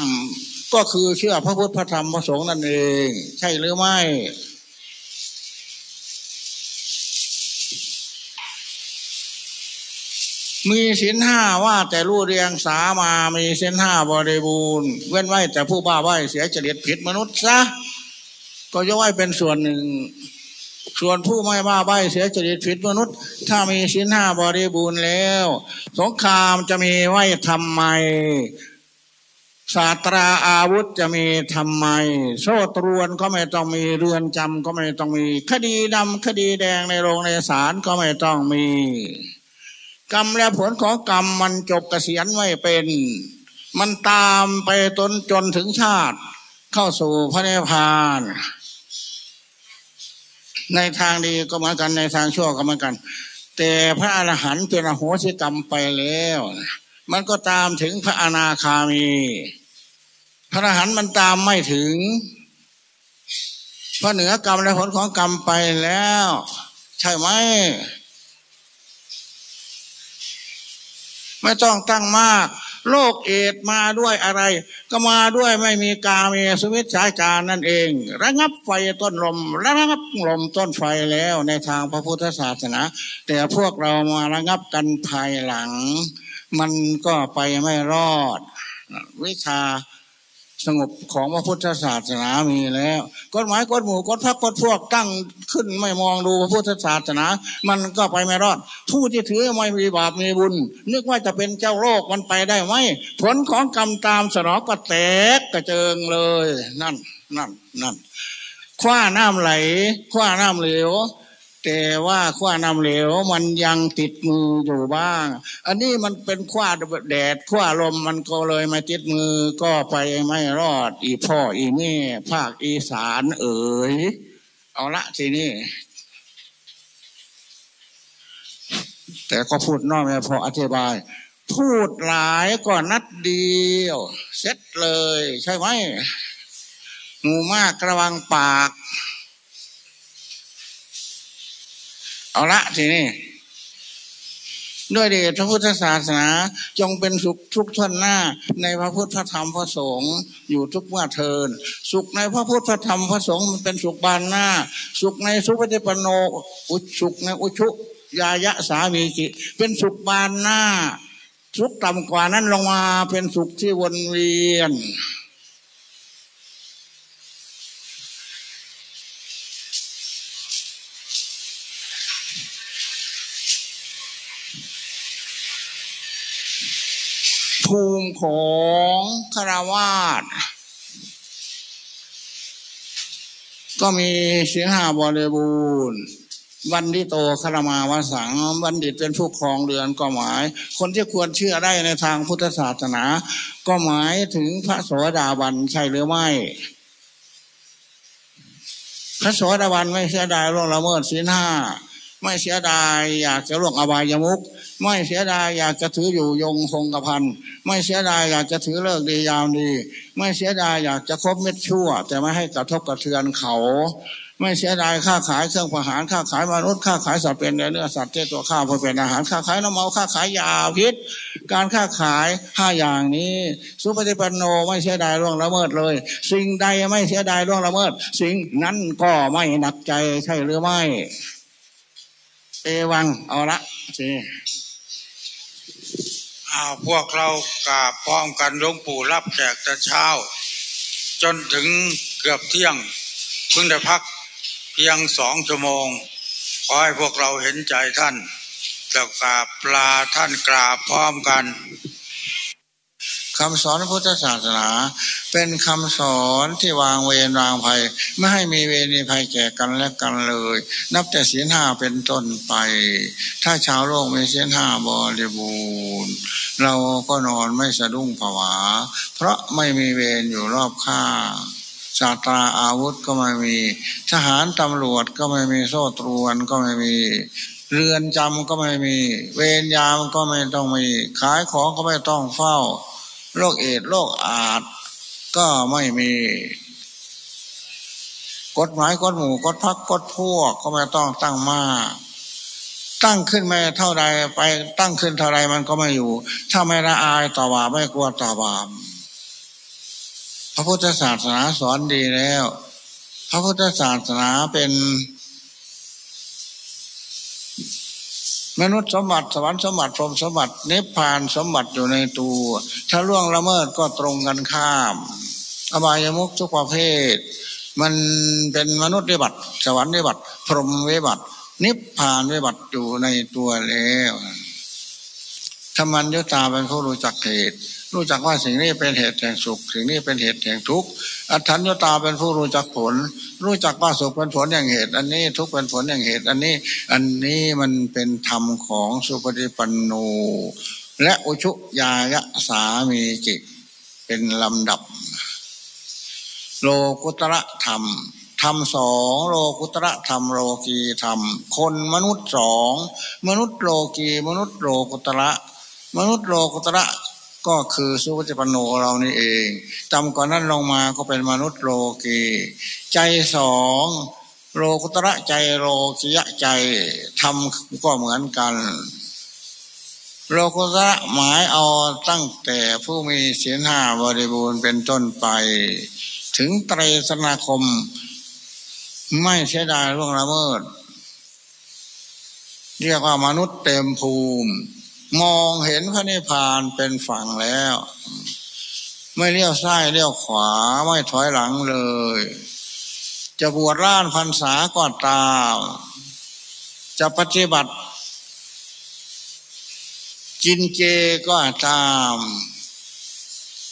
ก็คือเชื่อพระพุทธพระธรรมพระสงฆ์นั่นเอง ใช่หรือไม่ มีสินห้าว่าแต่รู้เรียงสามามีสินห้าบริบูรณ์ เว้นไว้แต่ผู้บ้าใบเสียจริตผิดมนุษย์ซะก็ยกไว้เป็นส่วนหนึ่ง ส่วนผู้ไม่บ้าใบเสียจริตผิดมนุษย์ ถ้ามีสินห้าบริบูรณ์แล้ว สงครามจะมีไว้ทำไมศาสตราอาวุธจะมีทำไม โซ่ตรวนก็ไม่ต้องมีเรือนจำก็ไม่ต้องมี คดีดำคดีแดงในโรงในศาลก็ไม่ต้องมี กรรมและผลของกรรมมันจบเกษียณไม่เป็น มันตามไปจนจนถึงชาติ เข้าสู่พระนิพพาน ในทางดีก็เหมือนกันในทางชั่วก็เหมือนกัน แต่พระอรหันต์เป็นอโหสิกรรมไปแล้ว มันก็ตามถึงพระอนาคามี พระอรหันต์มันตามไม่ถึงเพราะเหนือกรรมและผลของกรรมไปแล้ว ใช่ไหมไม่ต้องตั้งมาก โลกเอดมาด้วยอะไร ก็มาด้วยไม่มีกาเมสวิตสายการนั่นเอง ระงับไฟต้นลม ระงับลมต้นไฟแล้วในทางพระพุทธศาสนา แต่พวกเรามาระงับกันภายหลัง มันก็ไปไม่รอด วิชา สงบของพระพุทธศาสนามีแล้วกฎหมายกฎหมู่กฎพักกฎพวกตั้งขึ้นไม่มองดูพระพุทธศาสนา มันก็ไปไม่รอด ผู้ที่ถือไม่มีบาปมีบุญ นึกว่าจะเป็นเจ้าโลกมันไปได้ไหมผลของกรรมตามสนองก็แตกกระเจิงเลย นั่นนั่นนั่นคว้าน้ำไหล คว้าน้ำเหลว แต่ว่าขว้าน้ำเหลวมันยังติดมืออยู่บ้าง อันนี้มันเป็นขว้าแดดขว้าลมมันก็เลยมาติดมือก็ไปไม่รอด อีพ่ออีแม่ภาคอีสานเอ๋ยเอาละทีนี้แต่ก็พูดน้อยไม่พออธิบาย พูดหลายก็นัดเดียว เสร็จเลย ใช่ไหมงูมากระวังปาก เอาละทีนี้ด้วยเดชพระพุทธศาสนาจงเป็นสุขทุกท่านหน้า ในพระพุทธธรรมพระสงฆ์อยู่ทุกเมื่อเทิน สุขในพระพุทธธรรมพระสงฆ์มันเป็นสุขบานหน้า สุขในสุปฏิปโนอุสุขในอุชุยายะสามีจิเป็นสุขบานหน้า สุขต่ำกว่านั้นลงมาเป็นสุขที่วนเวียน ภูมิของคารวาสก็มีเสียหาบริบูรณ์วันที่โตคารมาวสังวันดิตเป็นผู้ครองเรือนก็หมาย คนที่ควรเชื่อได้ในทางพุทธศาสนา ก็หมายถึงพระโสดาบันใช่หรือไม่ พระโสดาบันไม่เสียดายล่วงละเมิดศีลห้าไม่เสียดายอยากจะล่วงอบายมุก ไม่เสียดายอยากจะถืออยู่ยงคงกระพันไม่เสียดายอยากจะถือเลิกดียาวดี ไม่เสียดายอยากจะคบเม็ดชั่ว แต่ไม่ให้กระทบกระเทือนเขา ไม่เสียดายค่าขายเครื่องประหารค่าขายมนุษย์ค่าขายสัตว์เป็นเนื้อสัตว์เจ้ตัวข้าวเพื่อเป็นอาหารค่าขายน้ำเมาค่าขายยาพิษ การค่าขายห้าอย่างนี้ สุปฏิปันโนไม่เสียดายล่วงละเมิดเลย สิ่งใดไม่เสียดายล่วงละเมิด สิ่งนั้นก็ไม่หนักใจใช่หรือไม่ เอวังเอาละสิ อาพวกเรากราบพร้อมกันหลวงปู่รับแขกแต่เช้า จนถึงเกือบเที่ยงเพิ่งได้พักเพียงสองชั่วโมง ขอให้พวกเราเห็นใจท่านแล้วกราบลาท่านกราบพร้อมกัน คำสอนพุทธศาสนา เป็นคำสอนที่วางเวรวางภัย ไม่ให้มีเวรมีภัยแก่กันและกันเลย นับแต่ศีลห้าเป็นต้นไป ถ้าชาวโลกมีศีลห้าบริบูรณ์เราก็นอนไม่สะดุ้งผวา เพราะไม่มีเวรอยู่รอบข้าชาตราอาวุธก็ไม่มี ทหารตำรวจก็ไม่มีโซ่ตรวนก็ไม่มีเรือนจำก็ไม่มี เวรยามก็ไม่ต้องมี ขายของก็ไม่ต้องเฝ้า โรคเอดโรคอาดก็ไม่มี กฎหมายกฎหมู่กฎพักกฎพวกก็ไม่ต้องตั้งมาตั้งขึ้นไม่เท่าใดไปตั้งขึ้นเท่าไรมันก็ไม่อยู่ ถ้าไม่ละอายต่อบาปไม่กลัวต่อบาปพระพุทธศาสนาสอนดีแล้ว พระพุทธศาสนาเป็น มนุษย์สมบัติสวรรค์สมบัติพรหมสมบัตินิพพานสมบัติอยู่ในตัว ถ้าล่วงละเมิดก็ตรงกันข้าม อบายมุกทุกประเภท มันเป็นมนุษย์วิบัติสวรรค์วิบัติ พรหมวิบัติ นิพพานวิบัติอยู่ในตัวแล้ว ธรรมัญญตาเป็นผู้รู้จักเหตุ รู้จักว่าสิ่งนี้เป็นเหตุแห่งสุข สิ่งนี้เป็นเหตุแห่งทุกข์อัฏฐัญญตาเป็นผู้รู้จักผล รู้จักว่าสุขเป็นผลอย่างเหตุ อันนี้ทุกข์เป็นผลอย่างเหตุ อันนี้ อันนี้มันเป็นธรรมของสุปฏิปันโนและอุชุยายะสามีจิตเป็นลำดับ โลกุตระธรรมธรรมสองโลกุตระธรรมโลกีธรรม คนมนุษย์สองมนุษย์โลกีมนุษย์โลกุตระ มนุษย์โลกุตระก็คือสุวัจปโนเรานี่เองต่ำกว่านั้นลงมาก็เป็นมนุษย์โลกีใจสองโลกุตระใจโลกิยะใจทำก็เหมือนกัน โลกุตระหมายเอาตั้งแต่ผู้มีศีลห้าบริบูรณ์เป็นต้นไป ถึงไตรสนาคม ไม่เสียดายล่วงละเมิด เรียกว่ามนุษย์เต็มภูมิ มองเห็นพระนิพพานเป็นฝั่งแล้ว ไม่เลี้ยวซ้ายเลี้ยวขวาไม่ถอยหลังเลย จะบวชร่านพรรษาก็ตาม จะปฏิบัติ จินเจก็ตาม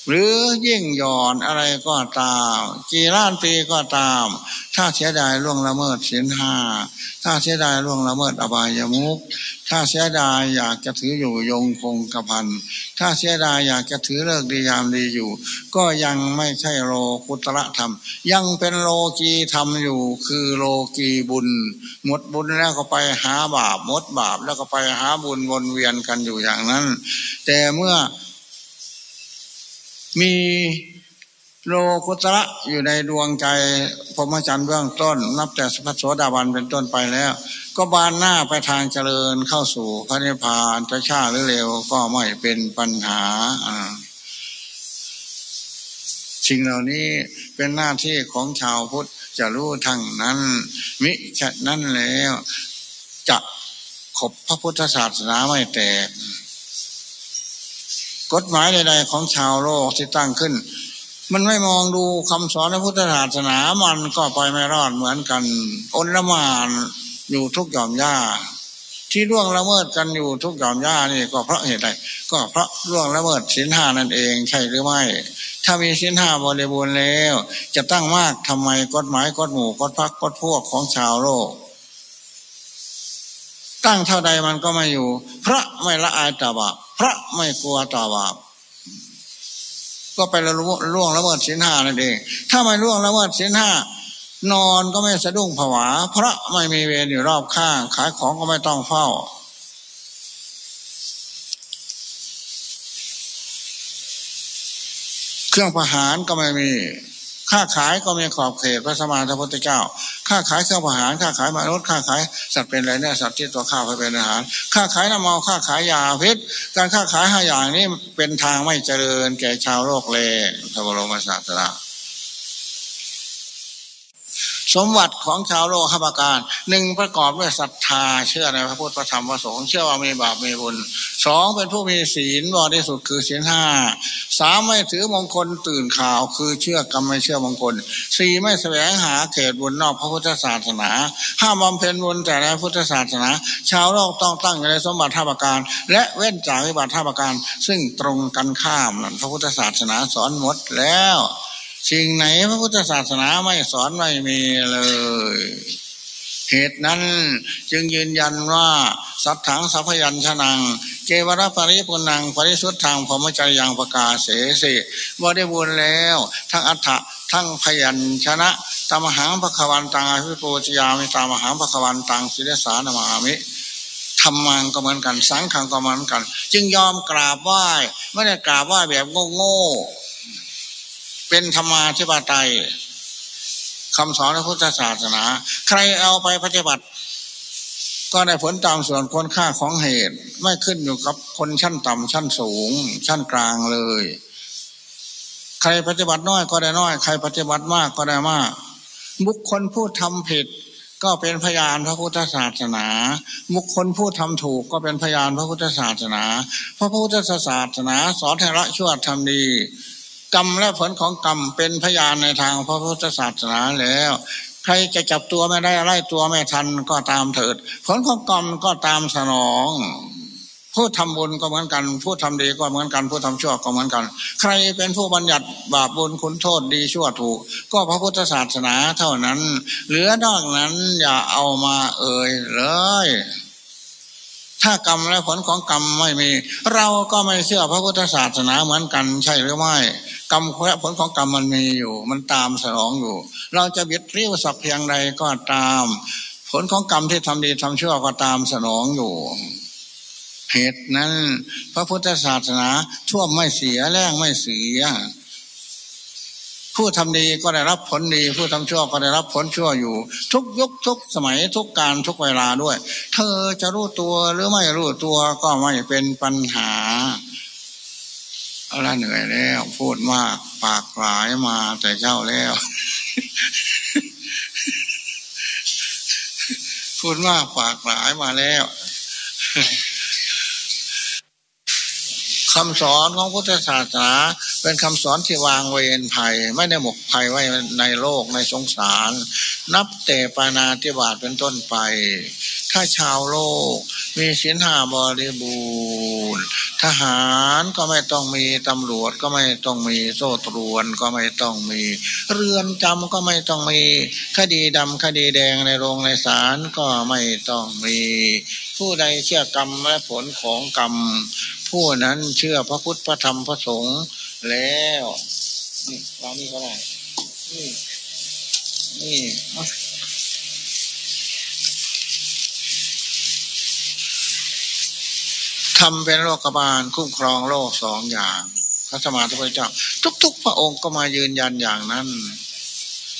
หรือยิ่งหย่อนอะไรก็ตามกี่ล้านปีก็ตาม ถ้าเสียดายล่วงละเมิดศีลห้าถ้าเสียดายล่วงละเมิดอบายมุกถ้าเสียดายอยากจะถืออยู่ยงคงกระพันถ้าเสียดายอยากจะถือเลิกดียามดีอยู่ ก็ยังไม่ใช่โลกุตระธรรม ยังเป็นโลกีธรรมอยู่ คือโลกีบุญ หมดบุญแล้วก็ไปหาบาปหมดบาปแล้วก็ไปหาบุญวนเวียนกันอยู่อย่างนั้น แต่เมื่อ มีโลกุตระอยู่ในดวงใจพรหมจรรย์เบื้องต้น นับแต่สัพโสดาบันเป็นต้นไปแล้ว ก็บานหน้าไปทางเจริญเข้าสู่พระนิพพานจะช้าหรือเร็วก็ไม่เป็นปัญหาสิ่งเหล่านี้เป็นหน้าที่ของชาวพุทธจะรู้ทั้งนั้น มิฉะนั้นแล้วจะขบพระพุทธศาสนาไม่แตก กฎหมายใดๆของชาวโลกที่ตั้งขึ้น มันไม่มองดูคำสอนในพุทธศาสนามันก็ไปไม่รอดเหมือนกันอนละมานอยู่ทุกหย่อมหญ้า ที่ร่วงละเมิดกันอยู่ทุกหย่อมหญ้านี่ก็เพราะเหตุใดก็เพราะร่วงละเมิดสินห้านั่นเองใช่หรือไม่ ถ้ามีสินห้าบริบูรณ์แล้ว จะตั้งมากทำไมกฎหมายกฎหมู่กฎพักกฎพวกของชาวโลก ตั้งเท่าใดมันก็ไม่อยู่ พระไม่ละอายต่อบาปพระไม่กลัวต่อบาปก็ไปละล่วงละเมิดศีลห้านั่นเอง ถ้าไม่ล่วงละเมิดศีลห้านอนก็ไม่สะดุ้งผวาเพราะไม่มีเวรอยู่รอบข้าง ขายของก็ไม่ต้องเฝ้า เครื่องประหารก็ไม่มี ค้าขายก็มีขอบเขตพระสมานพระพุทธเจ้า ค้าขายเครื่องประหารค้าขายมนุษย์ค้าขายสัตว์เป็นอะไรเนี่ยสัตว์ที่ตัวข้าวไปเป็นอาหาร ค้าขายน้ำเมาค้าขายยาพิษ การค้าขายห้าอย่างนี้เป็นทางไม่เจริญแก่ชาวโลกเลยพระบรมศาสดา สมบัติของชาวโลกข้าการหนึ่งประกอบด้วยศรัทธาเชื่อในพระพุทธพระธรรมพระสงฆ์เชื่อว่ามีบาปมีบุญสองเป็นผู้มีศีลบริสุทธิ์คือศีลห้าสามไม่ถือมงคลตื่นข่าวคือเชื่อกรรมไม่เชื่อมงคลสี่ไม่แสวงหาเขตบุญนอกพระพุทธศาสนาห้ามบำเพ็ญบุญแต่ในพุทธศาสนา ชาวโลกต้องตั้งในสมบัติท่าประการ และเว้นจากวิบัติท่าประการ ซึ่งตรงกันข้ามนั่นพระพุทธศาสนาสอนหมดแล้ว สิ่งไหนพระพุทธศาสนาไม่สอนไม่มีเลย เหตุนั้นจึงยืนยันว่าสัทถังสัพยัญชนะเกวรปริปุนังปริสุทธังพรมจรยังประกาศเสสิว่าได้บุญแล้ว ทั้งอัฏฐะทั้งพยัญชนะตามหังพระควันตังอภิปูจยามิตามหังพระควันตังศิลสานามามิทำมังก็เหมือนกัน สังขังก็เหมือนกัน จึงยอมกราบไหว้ไม่ได้กราบไหว้แบบโง่ เป็นธรรมาธิปไตยคำสอนพระพุทธศาสนา ใครเอาไปปฏิบัติ ก็ได้ผลตามส่วนคนค่าของเหตุ ไม่ขึ้นอยู่กับคนชั้นต่ำชั้นสูง ชั้นกลางเลย ใครปฏิบัติน้อยก็ได้น้อย ใครปฏิบัติมากก็ได้มาก บุคคลผู้ทำผิดก็เป็นพยานพระพุทธศาสนา บุคคลผู้ทำถูกก็เป็นพยานพระพุทธศาสนา พระพุทธศาสนาสอนให้ละชั่วทำดี กรรมและผลของกรรมเป็นพยานในทางพระพุทธศาสนาแล้ว ใครจะจับตัวไม่ได้ไล่ตัวไม่ทันก็ตามเถิด ผลของกรรมก็ตามสนอง ผู้ทำบุญก็เหมือนกัน ผู้ทำดีก็เหมือนกัน ผู้ทำชั่วก็เหมือนกัน ใครเป็นผู้บัญญัติบาปบุญคุณโทษดีชั่วถูก ก็พระพุทธศาสนาเท่านั้น เหลือนอกนั้นอย่าเอามาเอ่ยเลย ถ้ากรรมและผลของกรรมไม่มี เราก็ไม่เชื่อพระพุทธศาสนาเหมือนกันใช่หรือไม่ กรรมและผลของกรรมมันมีอยู่ มันตามสนองอยู่ เราจะบิดเรี้ยวสักเพียงใดก็ตาม ผลของกรรมที่ทำดีทำชั่วก็ตามสนองอยู่เหตุนั้น พระพุทธศาสนาช่วไม่เสียแรงไม่เสีย ผู้ทำดีก็ได้รับผลดี ผู้ทำชั่วก็ได้รับผลชั่วอยู่ ทุกยุคทุกสมัยทุกการทุกเวลาด้วย เธอจะรู้ตัวหรือไม่รู้ตัวก็ไม่เป็นปัญหาเอาละเหนื่อยแล้วพูดมากปากหลายมาแต่เจ้าแล้ว พูดมากปากหลายมาแล้ว คำสอนของพุทธศาสนา เป็นคำสอนที่วางเวรภัย ไม่ได้หมกภัยไว้ในโลกในสงสาร นับแต่ปานาติบาตเป็นต้นไป ถ้าชาวโลกมีศีลห้าบริบูรณ์ทหารก็ไม่ต้องมีตำรวจก็ไม่ต้องมีโซ่ตรวนก็ไม่ต้องมี เรือนจำก็ไม่ต้องมีคดีดำคดีแดงในโรงในศาลก็ไม่ต้องมี ผู้ใดเชื่อกรรมและผลของกรรม ผู้นั้นเชื่อพระพุทธพระธรรมพระสงฆ์แล้วนี่วางนี่ก็ได้นี่นี่ทำเป็นโลกบาลคุ้มครองโลกสองอย่างพระสมาธิพระเจ้า ทุก ๆ พระองค์ก็มายืนยันอย่างนั้น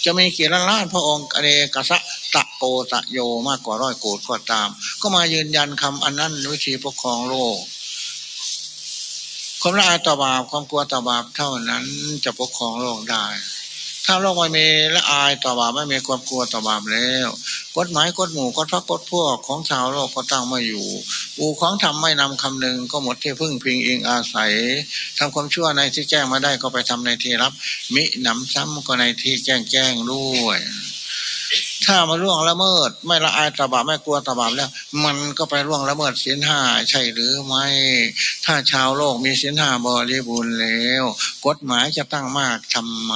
จะมีกี่ล้านล้านพระองค์อเนกสะตะโกตะโยมากกว่าร้อยโกดก็ตาม ก็มายืนยันคำอันนั้นวิธีปกครองโลก ความละอายต่อบาปความกลัวต่อบาปเท่านั้นจะปกครองโลกได้ ถ้าโลกไม่มีละอายต่อบาปไม่มีความกลัวต่อบาปแล้วกฎหมายกฎหมู่กฎพระกฎพวกของชาวโลกก็ตั้งม่อยู่อูของทำไม่นำคำหนึ่งก็หมดที่พึ่งพิงอิงอาศัยทำความชั่วในที่แจ้งมาได้ก็ไปทำในที่รับ มิหนำซ้ำก็ในที่แจ้งแจ้งด้วย ถ้ามาล่วงละเมิด ไม่ละอายตบาไม่กลัวตบาแล้ว มันก็ไปล่วงละเมิดศีลห้าใช่หรือไม่ ถ้าชาวโลกมีศีลห้าบริบูรณ์แล้ว กฎหมายจะตั้งมากทำไม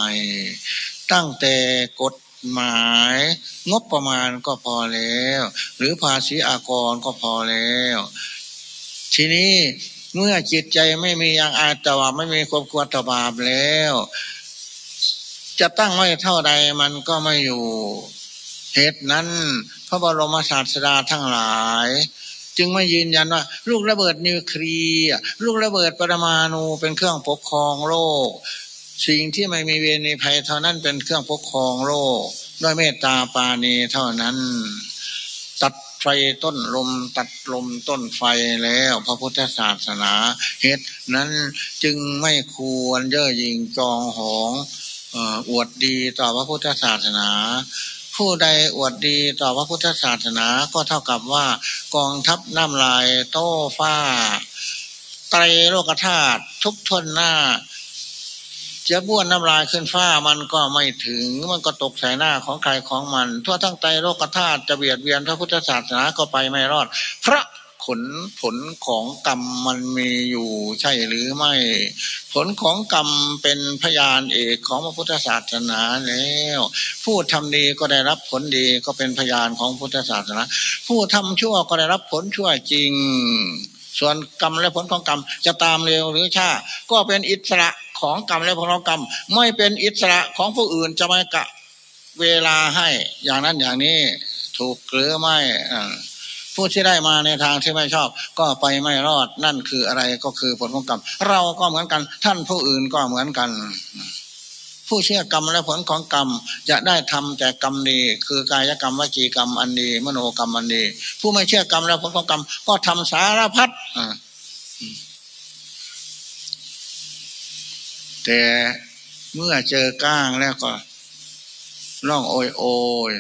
ตั้งแต่กฎหมายงบประมาณก็พอแล้ว หรือภาษีอากรก็พอแล้ว ทีนี้เมื่อจิตใจไม่มีอย่างอาตบาไม่มีความกลัวตบาแล้ว จะตั้งไว้เท่าใดมันก็ไม่อยู่ เหตุนั้น พระบรมศาสดาทั้งหลาย จึงไม่ยืนยันว่า ลูกระเบิดนิวเคลียร์ลูกระเบิดปรมาณูเป็นเครื่องปกครองโลก สิ่งที่ไม่มีเวรในภัยเท่านั้นเป็นเครื่องปกครองโลก ด้วยเมตตาปาณีเท่านั้น ตัดไฟต้นลมตัดลมต้นไฟแล้ว พระพุทธศาสนาเหตุนั้นจึงไม่ควรเย่อหยิ่งจองหองอวดดีต่อพระพุทธศาสนา ผู้ใดอวดดีต่อพระพุทธศาสนาก็เท่ากับว่ากองทัพน้ำลายโต้ฟ้า ไตรโลกธาตุทุกทนหน้าจะบ้วนน้ำลายขึ้นฟ้ามันก็ไม่ถึง มันก็ตกใส่หน้าของใครของมัน ทั่วทั้งไตรโลกธาตุจะเบียดเบียนพระพุทธศาสนาก็ไปไม่รอด พระ ลผลของกรรมมันมีอยู่ใช่หรือไม่ ผลของกรรมเป็นพยานเอกของพระพุทธศาสนาแล้ว ผู้ทำดีก็ได้รับผลดีก็เป็นพยานของพุทธศาสนา ผู้ทำชั่วก็ได้รับผลชั่วจริง ส่วนกรรมและผลของกรรมจะตามเร็วหรือช้าก็เป็นอิสระของกรรมและผลของกรรม ไม่เป็นอิสระของผู้อื่นจะไม่กะเวลาให้อย่างนั้นอย่างนี้ถูกหรือไม่อ่า ผู้ที่ได้มาในทางที่ไม่ชอบ ก็ไปไม่รอดนั่นคืออะไรก็คือผลของกรรม เราก็เหมือนกัน ท่านผู้อื่นก็เหมือนกัน ผู้เชื่อกรรมและผลของกรรม จะได้ทำแต่กรรมดีคือกายกรรมวจีกรรมอันดีมโนกรรมอันดีผู้ไม่เชื่อกรรมและผลของกรรม ก็ทำสารพัดแต่เมื่อเจอก้างแล้วก็ร้องโอยโอย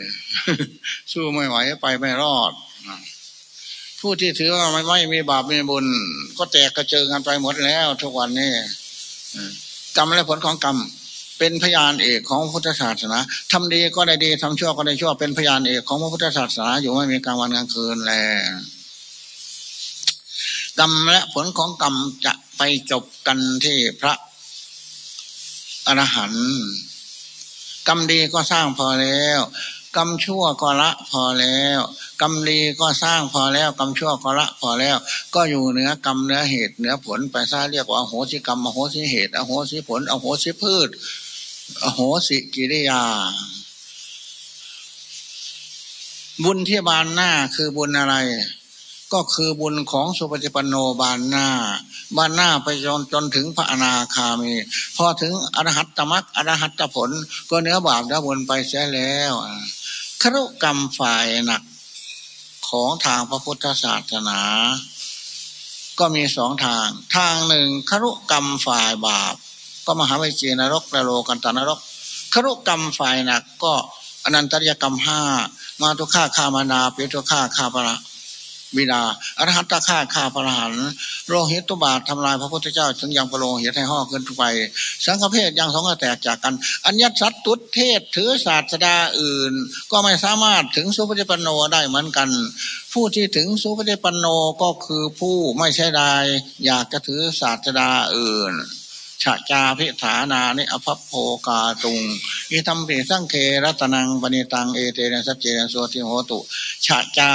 สู้ไม่ไหวไปไม่รอด ผู้ที่ถือว่าไม่ไม่มีบาปมีบุญ ก็แตกกระเจิงกันไปหมดแล้ว ทุกวันนี้กรรมและผลของกรรมเป็นพยานเอกของพุทธศาสนาทำดีก็ได้ดีทำชั่วก็ได้ชั่วเป็นพยานเอกของพระพุทธศาสนาอยู่ไม่มีกลางวันกลางคืนแลกรรมและผลของกรรมจะไปจบกันที่พระอรหันต์กรรมดีก็สร้างพอแล้ว กรรมชั่วก็ละพอแล้วกรรมดีก็สร้างพอแล้วกรรมชั่วก็ละพอแล้ว ก็อยู่เหนือกรรมเหนือเหตุเหนือผลไปซะเรียกว่าโหสิกรรมโหสิเหตุโหสิผลโหสิพืชโหสิกิริยา บุญที่บานหน้าคือบุญอะไร ก็คือบุญของสุปฏิปันโนบานหน้า บานหน้าไปจนจนถึงพระอนาคามี พอถึงอรหัตตมรักอรหัตตผล ก็เนื้อบาปแล้วบุญไปเสียแล้ว ครุกรรมฝ่ายหนักของทางพระพุทธศาสนา ก็มีสองทาง ทางหนึ่งครุกรรมฝ่ายบาป ก็มหาวิจีนรกและโลกันตานรกครุกรรมฝ่ายหนักก็อนันตริยกรรมห้ามาตุฆ่าฆามานาปิตุฆ่าฆาปะ บิดาอรหัตตฆ่าฆ่าพระหันโลหิตตุบาททำลายพระพุทธเจ้าถึงยังประโลหิตให้ห่อขึ้นไป สังฆเพศยังสองแตกจากกัน อัญญสัตตุเทศถือศาสดาอื่น ก็ไม่สามารถถึงสุปฏิปันโนได้เหมือนกัน ผู้ที่ถึงสุปฏิปันโนก็คือผู้ไม่ใช่ได้อยากจะถือศาสดาอื่น ฉะจาพิฐานานิอภัพโภกาตุงอิธรรมปิสังเครัตนังปณิตังเอเตนะสัจเจนโสติโหตุ ฉะจา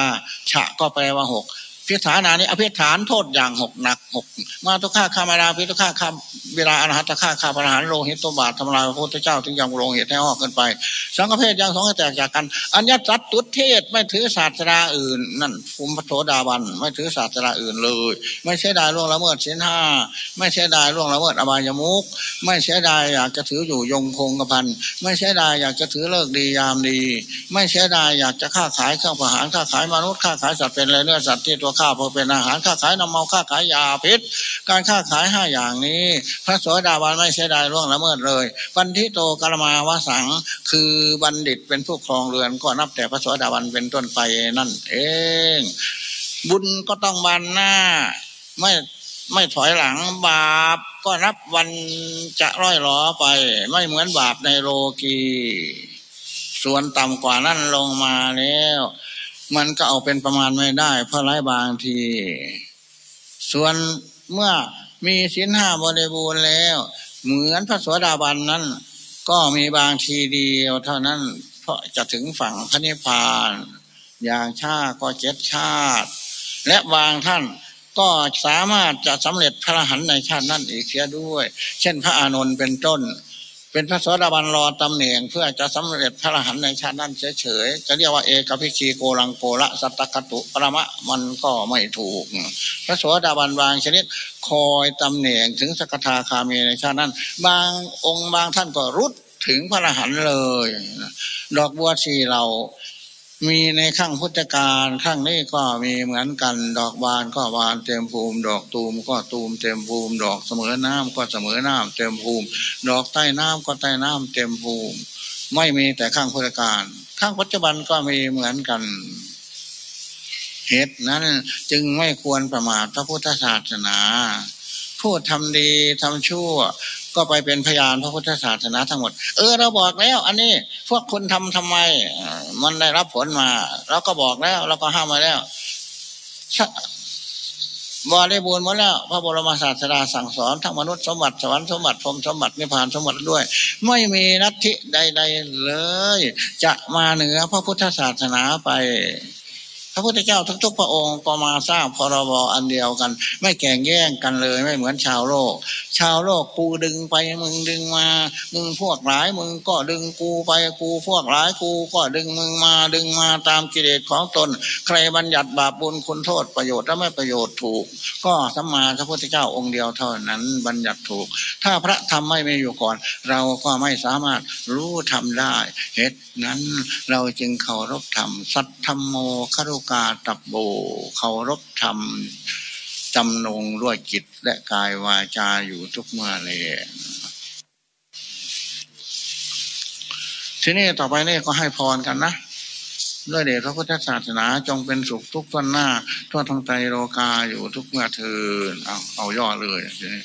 ฉะก็แปลว่าหก พิฐานานี้อภิฐานโทษอย่างหกหนักหกมาตุฆ่าคามาราพิตุฆ่าคาเวลาอรหัตฆ่าคาพระหารโลหิตตบาททำลายพระพุทธเจ้าถึงยังโลหิตให้ออกกันไป สังฆเพศยังสองแตกจากกัน อัญญสัตตุเทศไม่ถือศาสนาอื่น นั่นภูมิพระโสดาบันไม่ถือศาสนาอื่นเลย ไม่ใช่ได้ล่วงละเมิดเส้นห้าไม่ใช่ได้ล่วงละเมิดอบายมุกไม่ใช่ได้อยากจะถืออยู่ยงคงกระพันไม่ใช่ได้อยากจะถือเลิกดียามดี ไม่ใช่ได้อยากจะค้าขายเครื่องประหารค้าขายมนุษย์ค้าขายสัตว์เป็นอะไรเนื้อสัตว์ที่ตัวข้าเพอเป็นอาหารค้าขายนำเมาค้าขายยาพิษ การค้าขายห้าอย่างนี้ พระโสดาบันไม่ใช่ได้ล่วงละเมิดเลยบันทิโตกรมาวสังคือบัณฑิตเป็นผู้ครองเรือนก็นับแต่พระโสดาบันเป็นต้นไปนั่นเอง บุญก็ต้องบานหน้าไม่ไม่ถอยหลังบาปก็นับวันจะร้อยล้อไป ไม่เหมือนบาปในโลกีส่วนต่ำกว่านั้นลงมาแล้ว มันก็เอาเป็นประมาณไม่ได้ เพราะไรบางที ส่วนเมื่อมีสินห้าบริบูรณ์แล้ว เหมือนพระสวสดาบันนั้น ก็มีบางทีเดียวเท่านั้น เพราะจะถึงฝั่งพระนิพพาน อย่างชาก็เจ็ดชาติ และบางท่านก็สามารถจะสำเร็จพระหันในชาตินั้นอีกเสียด้วย เช่นพระอานนท์เป็นต้น เป็นพระสวัสดิบาลรอตำแหน่ง เพื่อจะสำเร็จพระอรหันต์ในชาตินั้นเฉยๆจะเรียกว่าเอกพิชีโกลังโกละสัตตคตุปรมะมันก็ไม่ถูก พระสวัสดิบาลบางชนิดคอยตำแหน่งถึงสกทาคามีในชาตินั้น บางองค์บางท่านก็รุดถึงพระอรหันต์เลย ดอกบัวชีเรา มีในข้างพุทธการข้างนี้ก็มีเหมือนกัน ดอกบานก็บานเต็มภูมิ ดอกตูมก็ตูมเต็มภูมิ ดอกเสมอน้ำก็เสมอน้ำเต็มภูมิ ดอกใต้น้ำก็ใต้น้ำเต็มภูมิ ไม่มีแต่ข้างพุทธการข้างปัจจุบันก็มีเหมือนกัน เหตุนั้นจึงไม่ควรประมาทพระพุทธศาสนาพูดทำดีทำชั่ว ก็ไปเป็นพยานพระพุทธศาสนาทั้งหมด เออเราบอกแล้ว อันนี้พวกคุณทำทำไม มันได้รับผลมาเราก็บอกแล้ว เราก็ห้ามมาแล้วบริบูรณ์หมดแล้ว พระบรมศาสดาสั่งสอนทั้งมนุษย์สมบัติสวรรค์สมบัติพรมสมบัตินิพพานสมบัติด้วย ไม่มีนัตถิใด ๆ เลย จะมาเหนือพระพุทธศาสนาไป พระพุทธเจ้าทุก ๆ พระองค์ก็มาสร้างพรบอันเดียวกัน ไม่แข่งแย่งกันเลยไม่เหมือนชาวโลก ชาวโลกกูดึงไปมึงดึงมา มึงพวกหลายมึงก็ดึงกูไปกูพวกหลายกูก็ดึงมึงมาดึงมาตามกิเลสของตน ใครบัญญัติบาปบุญคุณโทษประโยชน์และไม่ประโยชน์ถูก ก็สัมมาพระพุทธเจ้าองค์เดียวเท่านั้นบัญญัติถูก ถ้าพระธรรมไม่มีอยู่ก่อน เราก็ไม่สามารถรู้ทำได้เหตุนั้นเราจึงเคารพธรรมสัตธรรมโมคารุกาตับโบเคารพธรรมจำนงด้วยจิตและกายวาจาอยู่ทุกเมื่อเลยทีนี้ต่อไปนี่ก็ให้พรกันนะด้วยเดชพระพุทธศาสนาจงเป็นสุขทุกท่านหน้า ทั่วทั้งใจโลกาอยู่ทุกเมื่อเทินเอาเอาย่อเลยทีนี้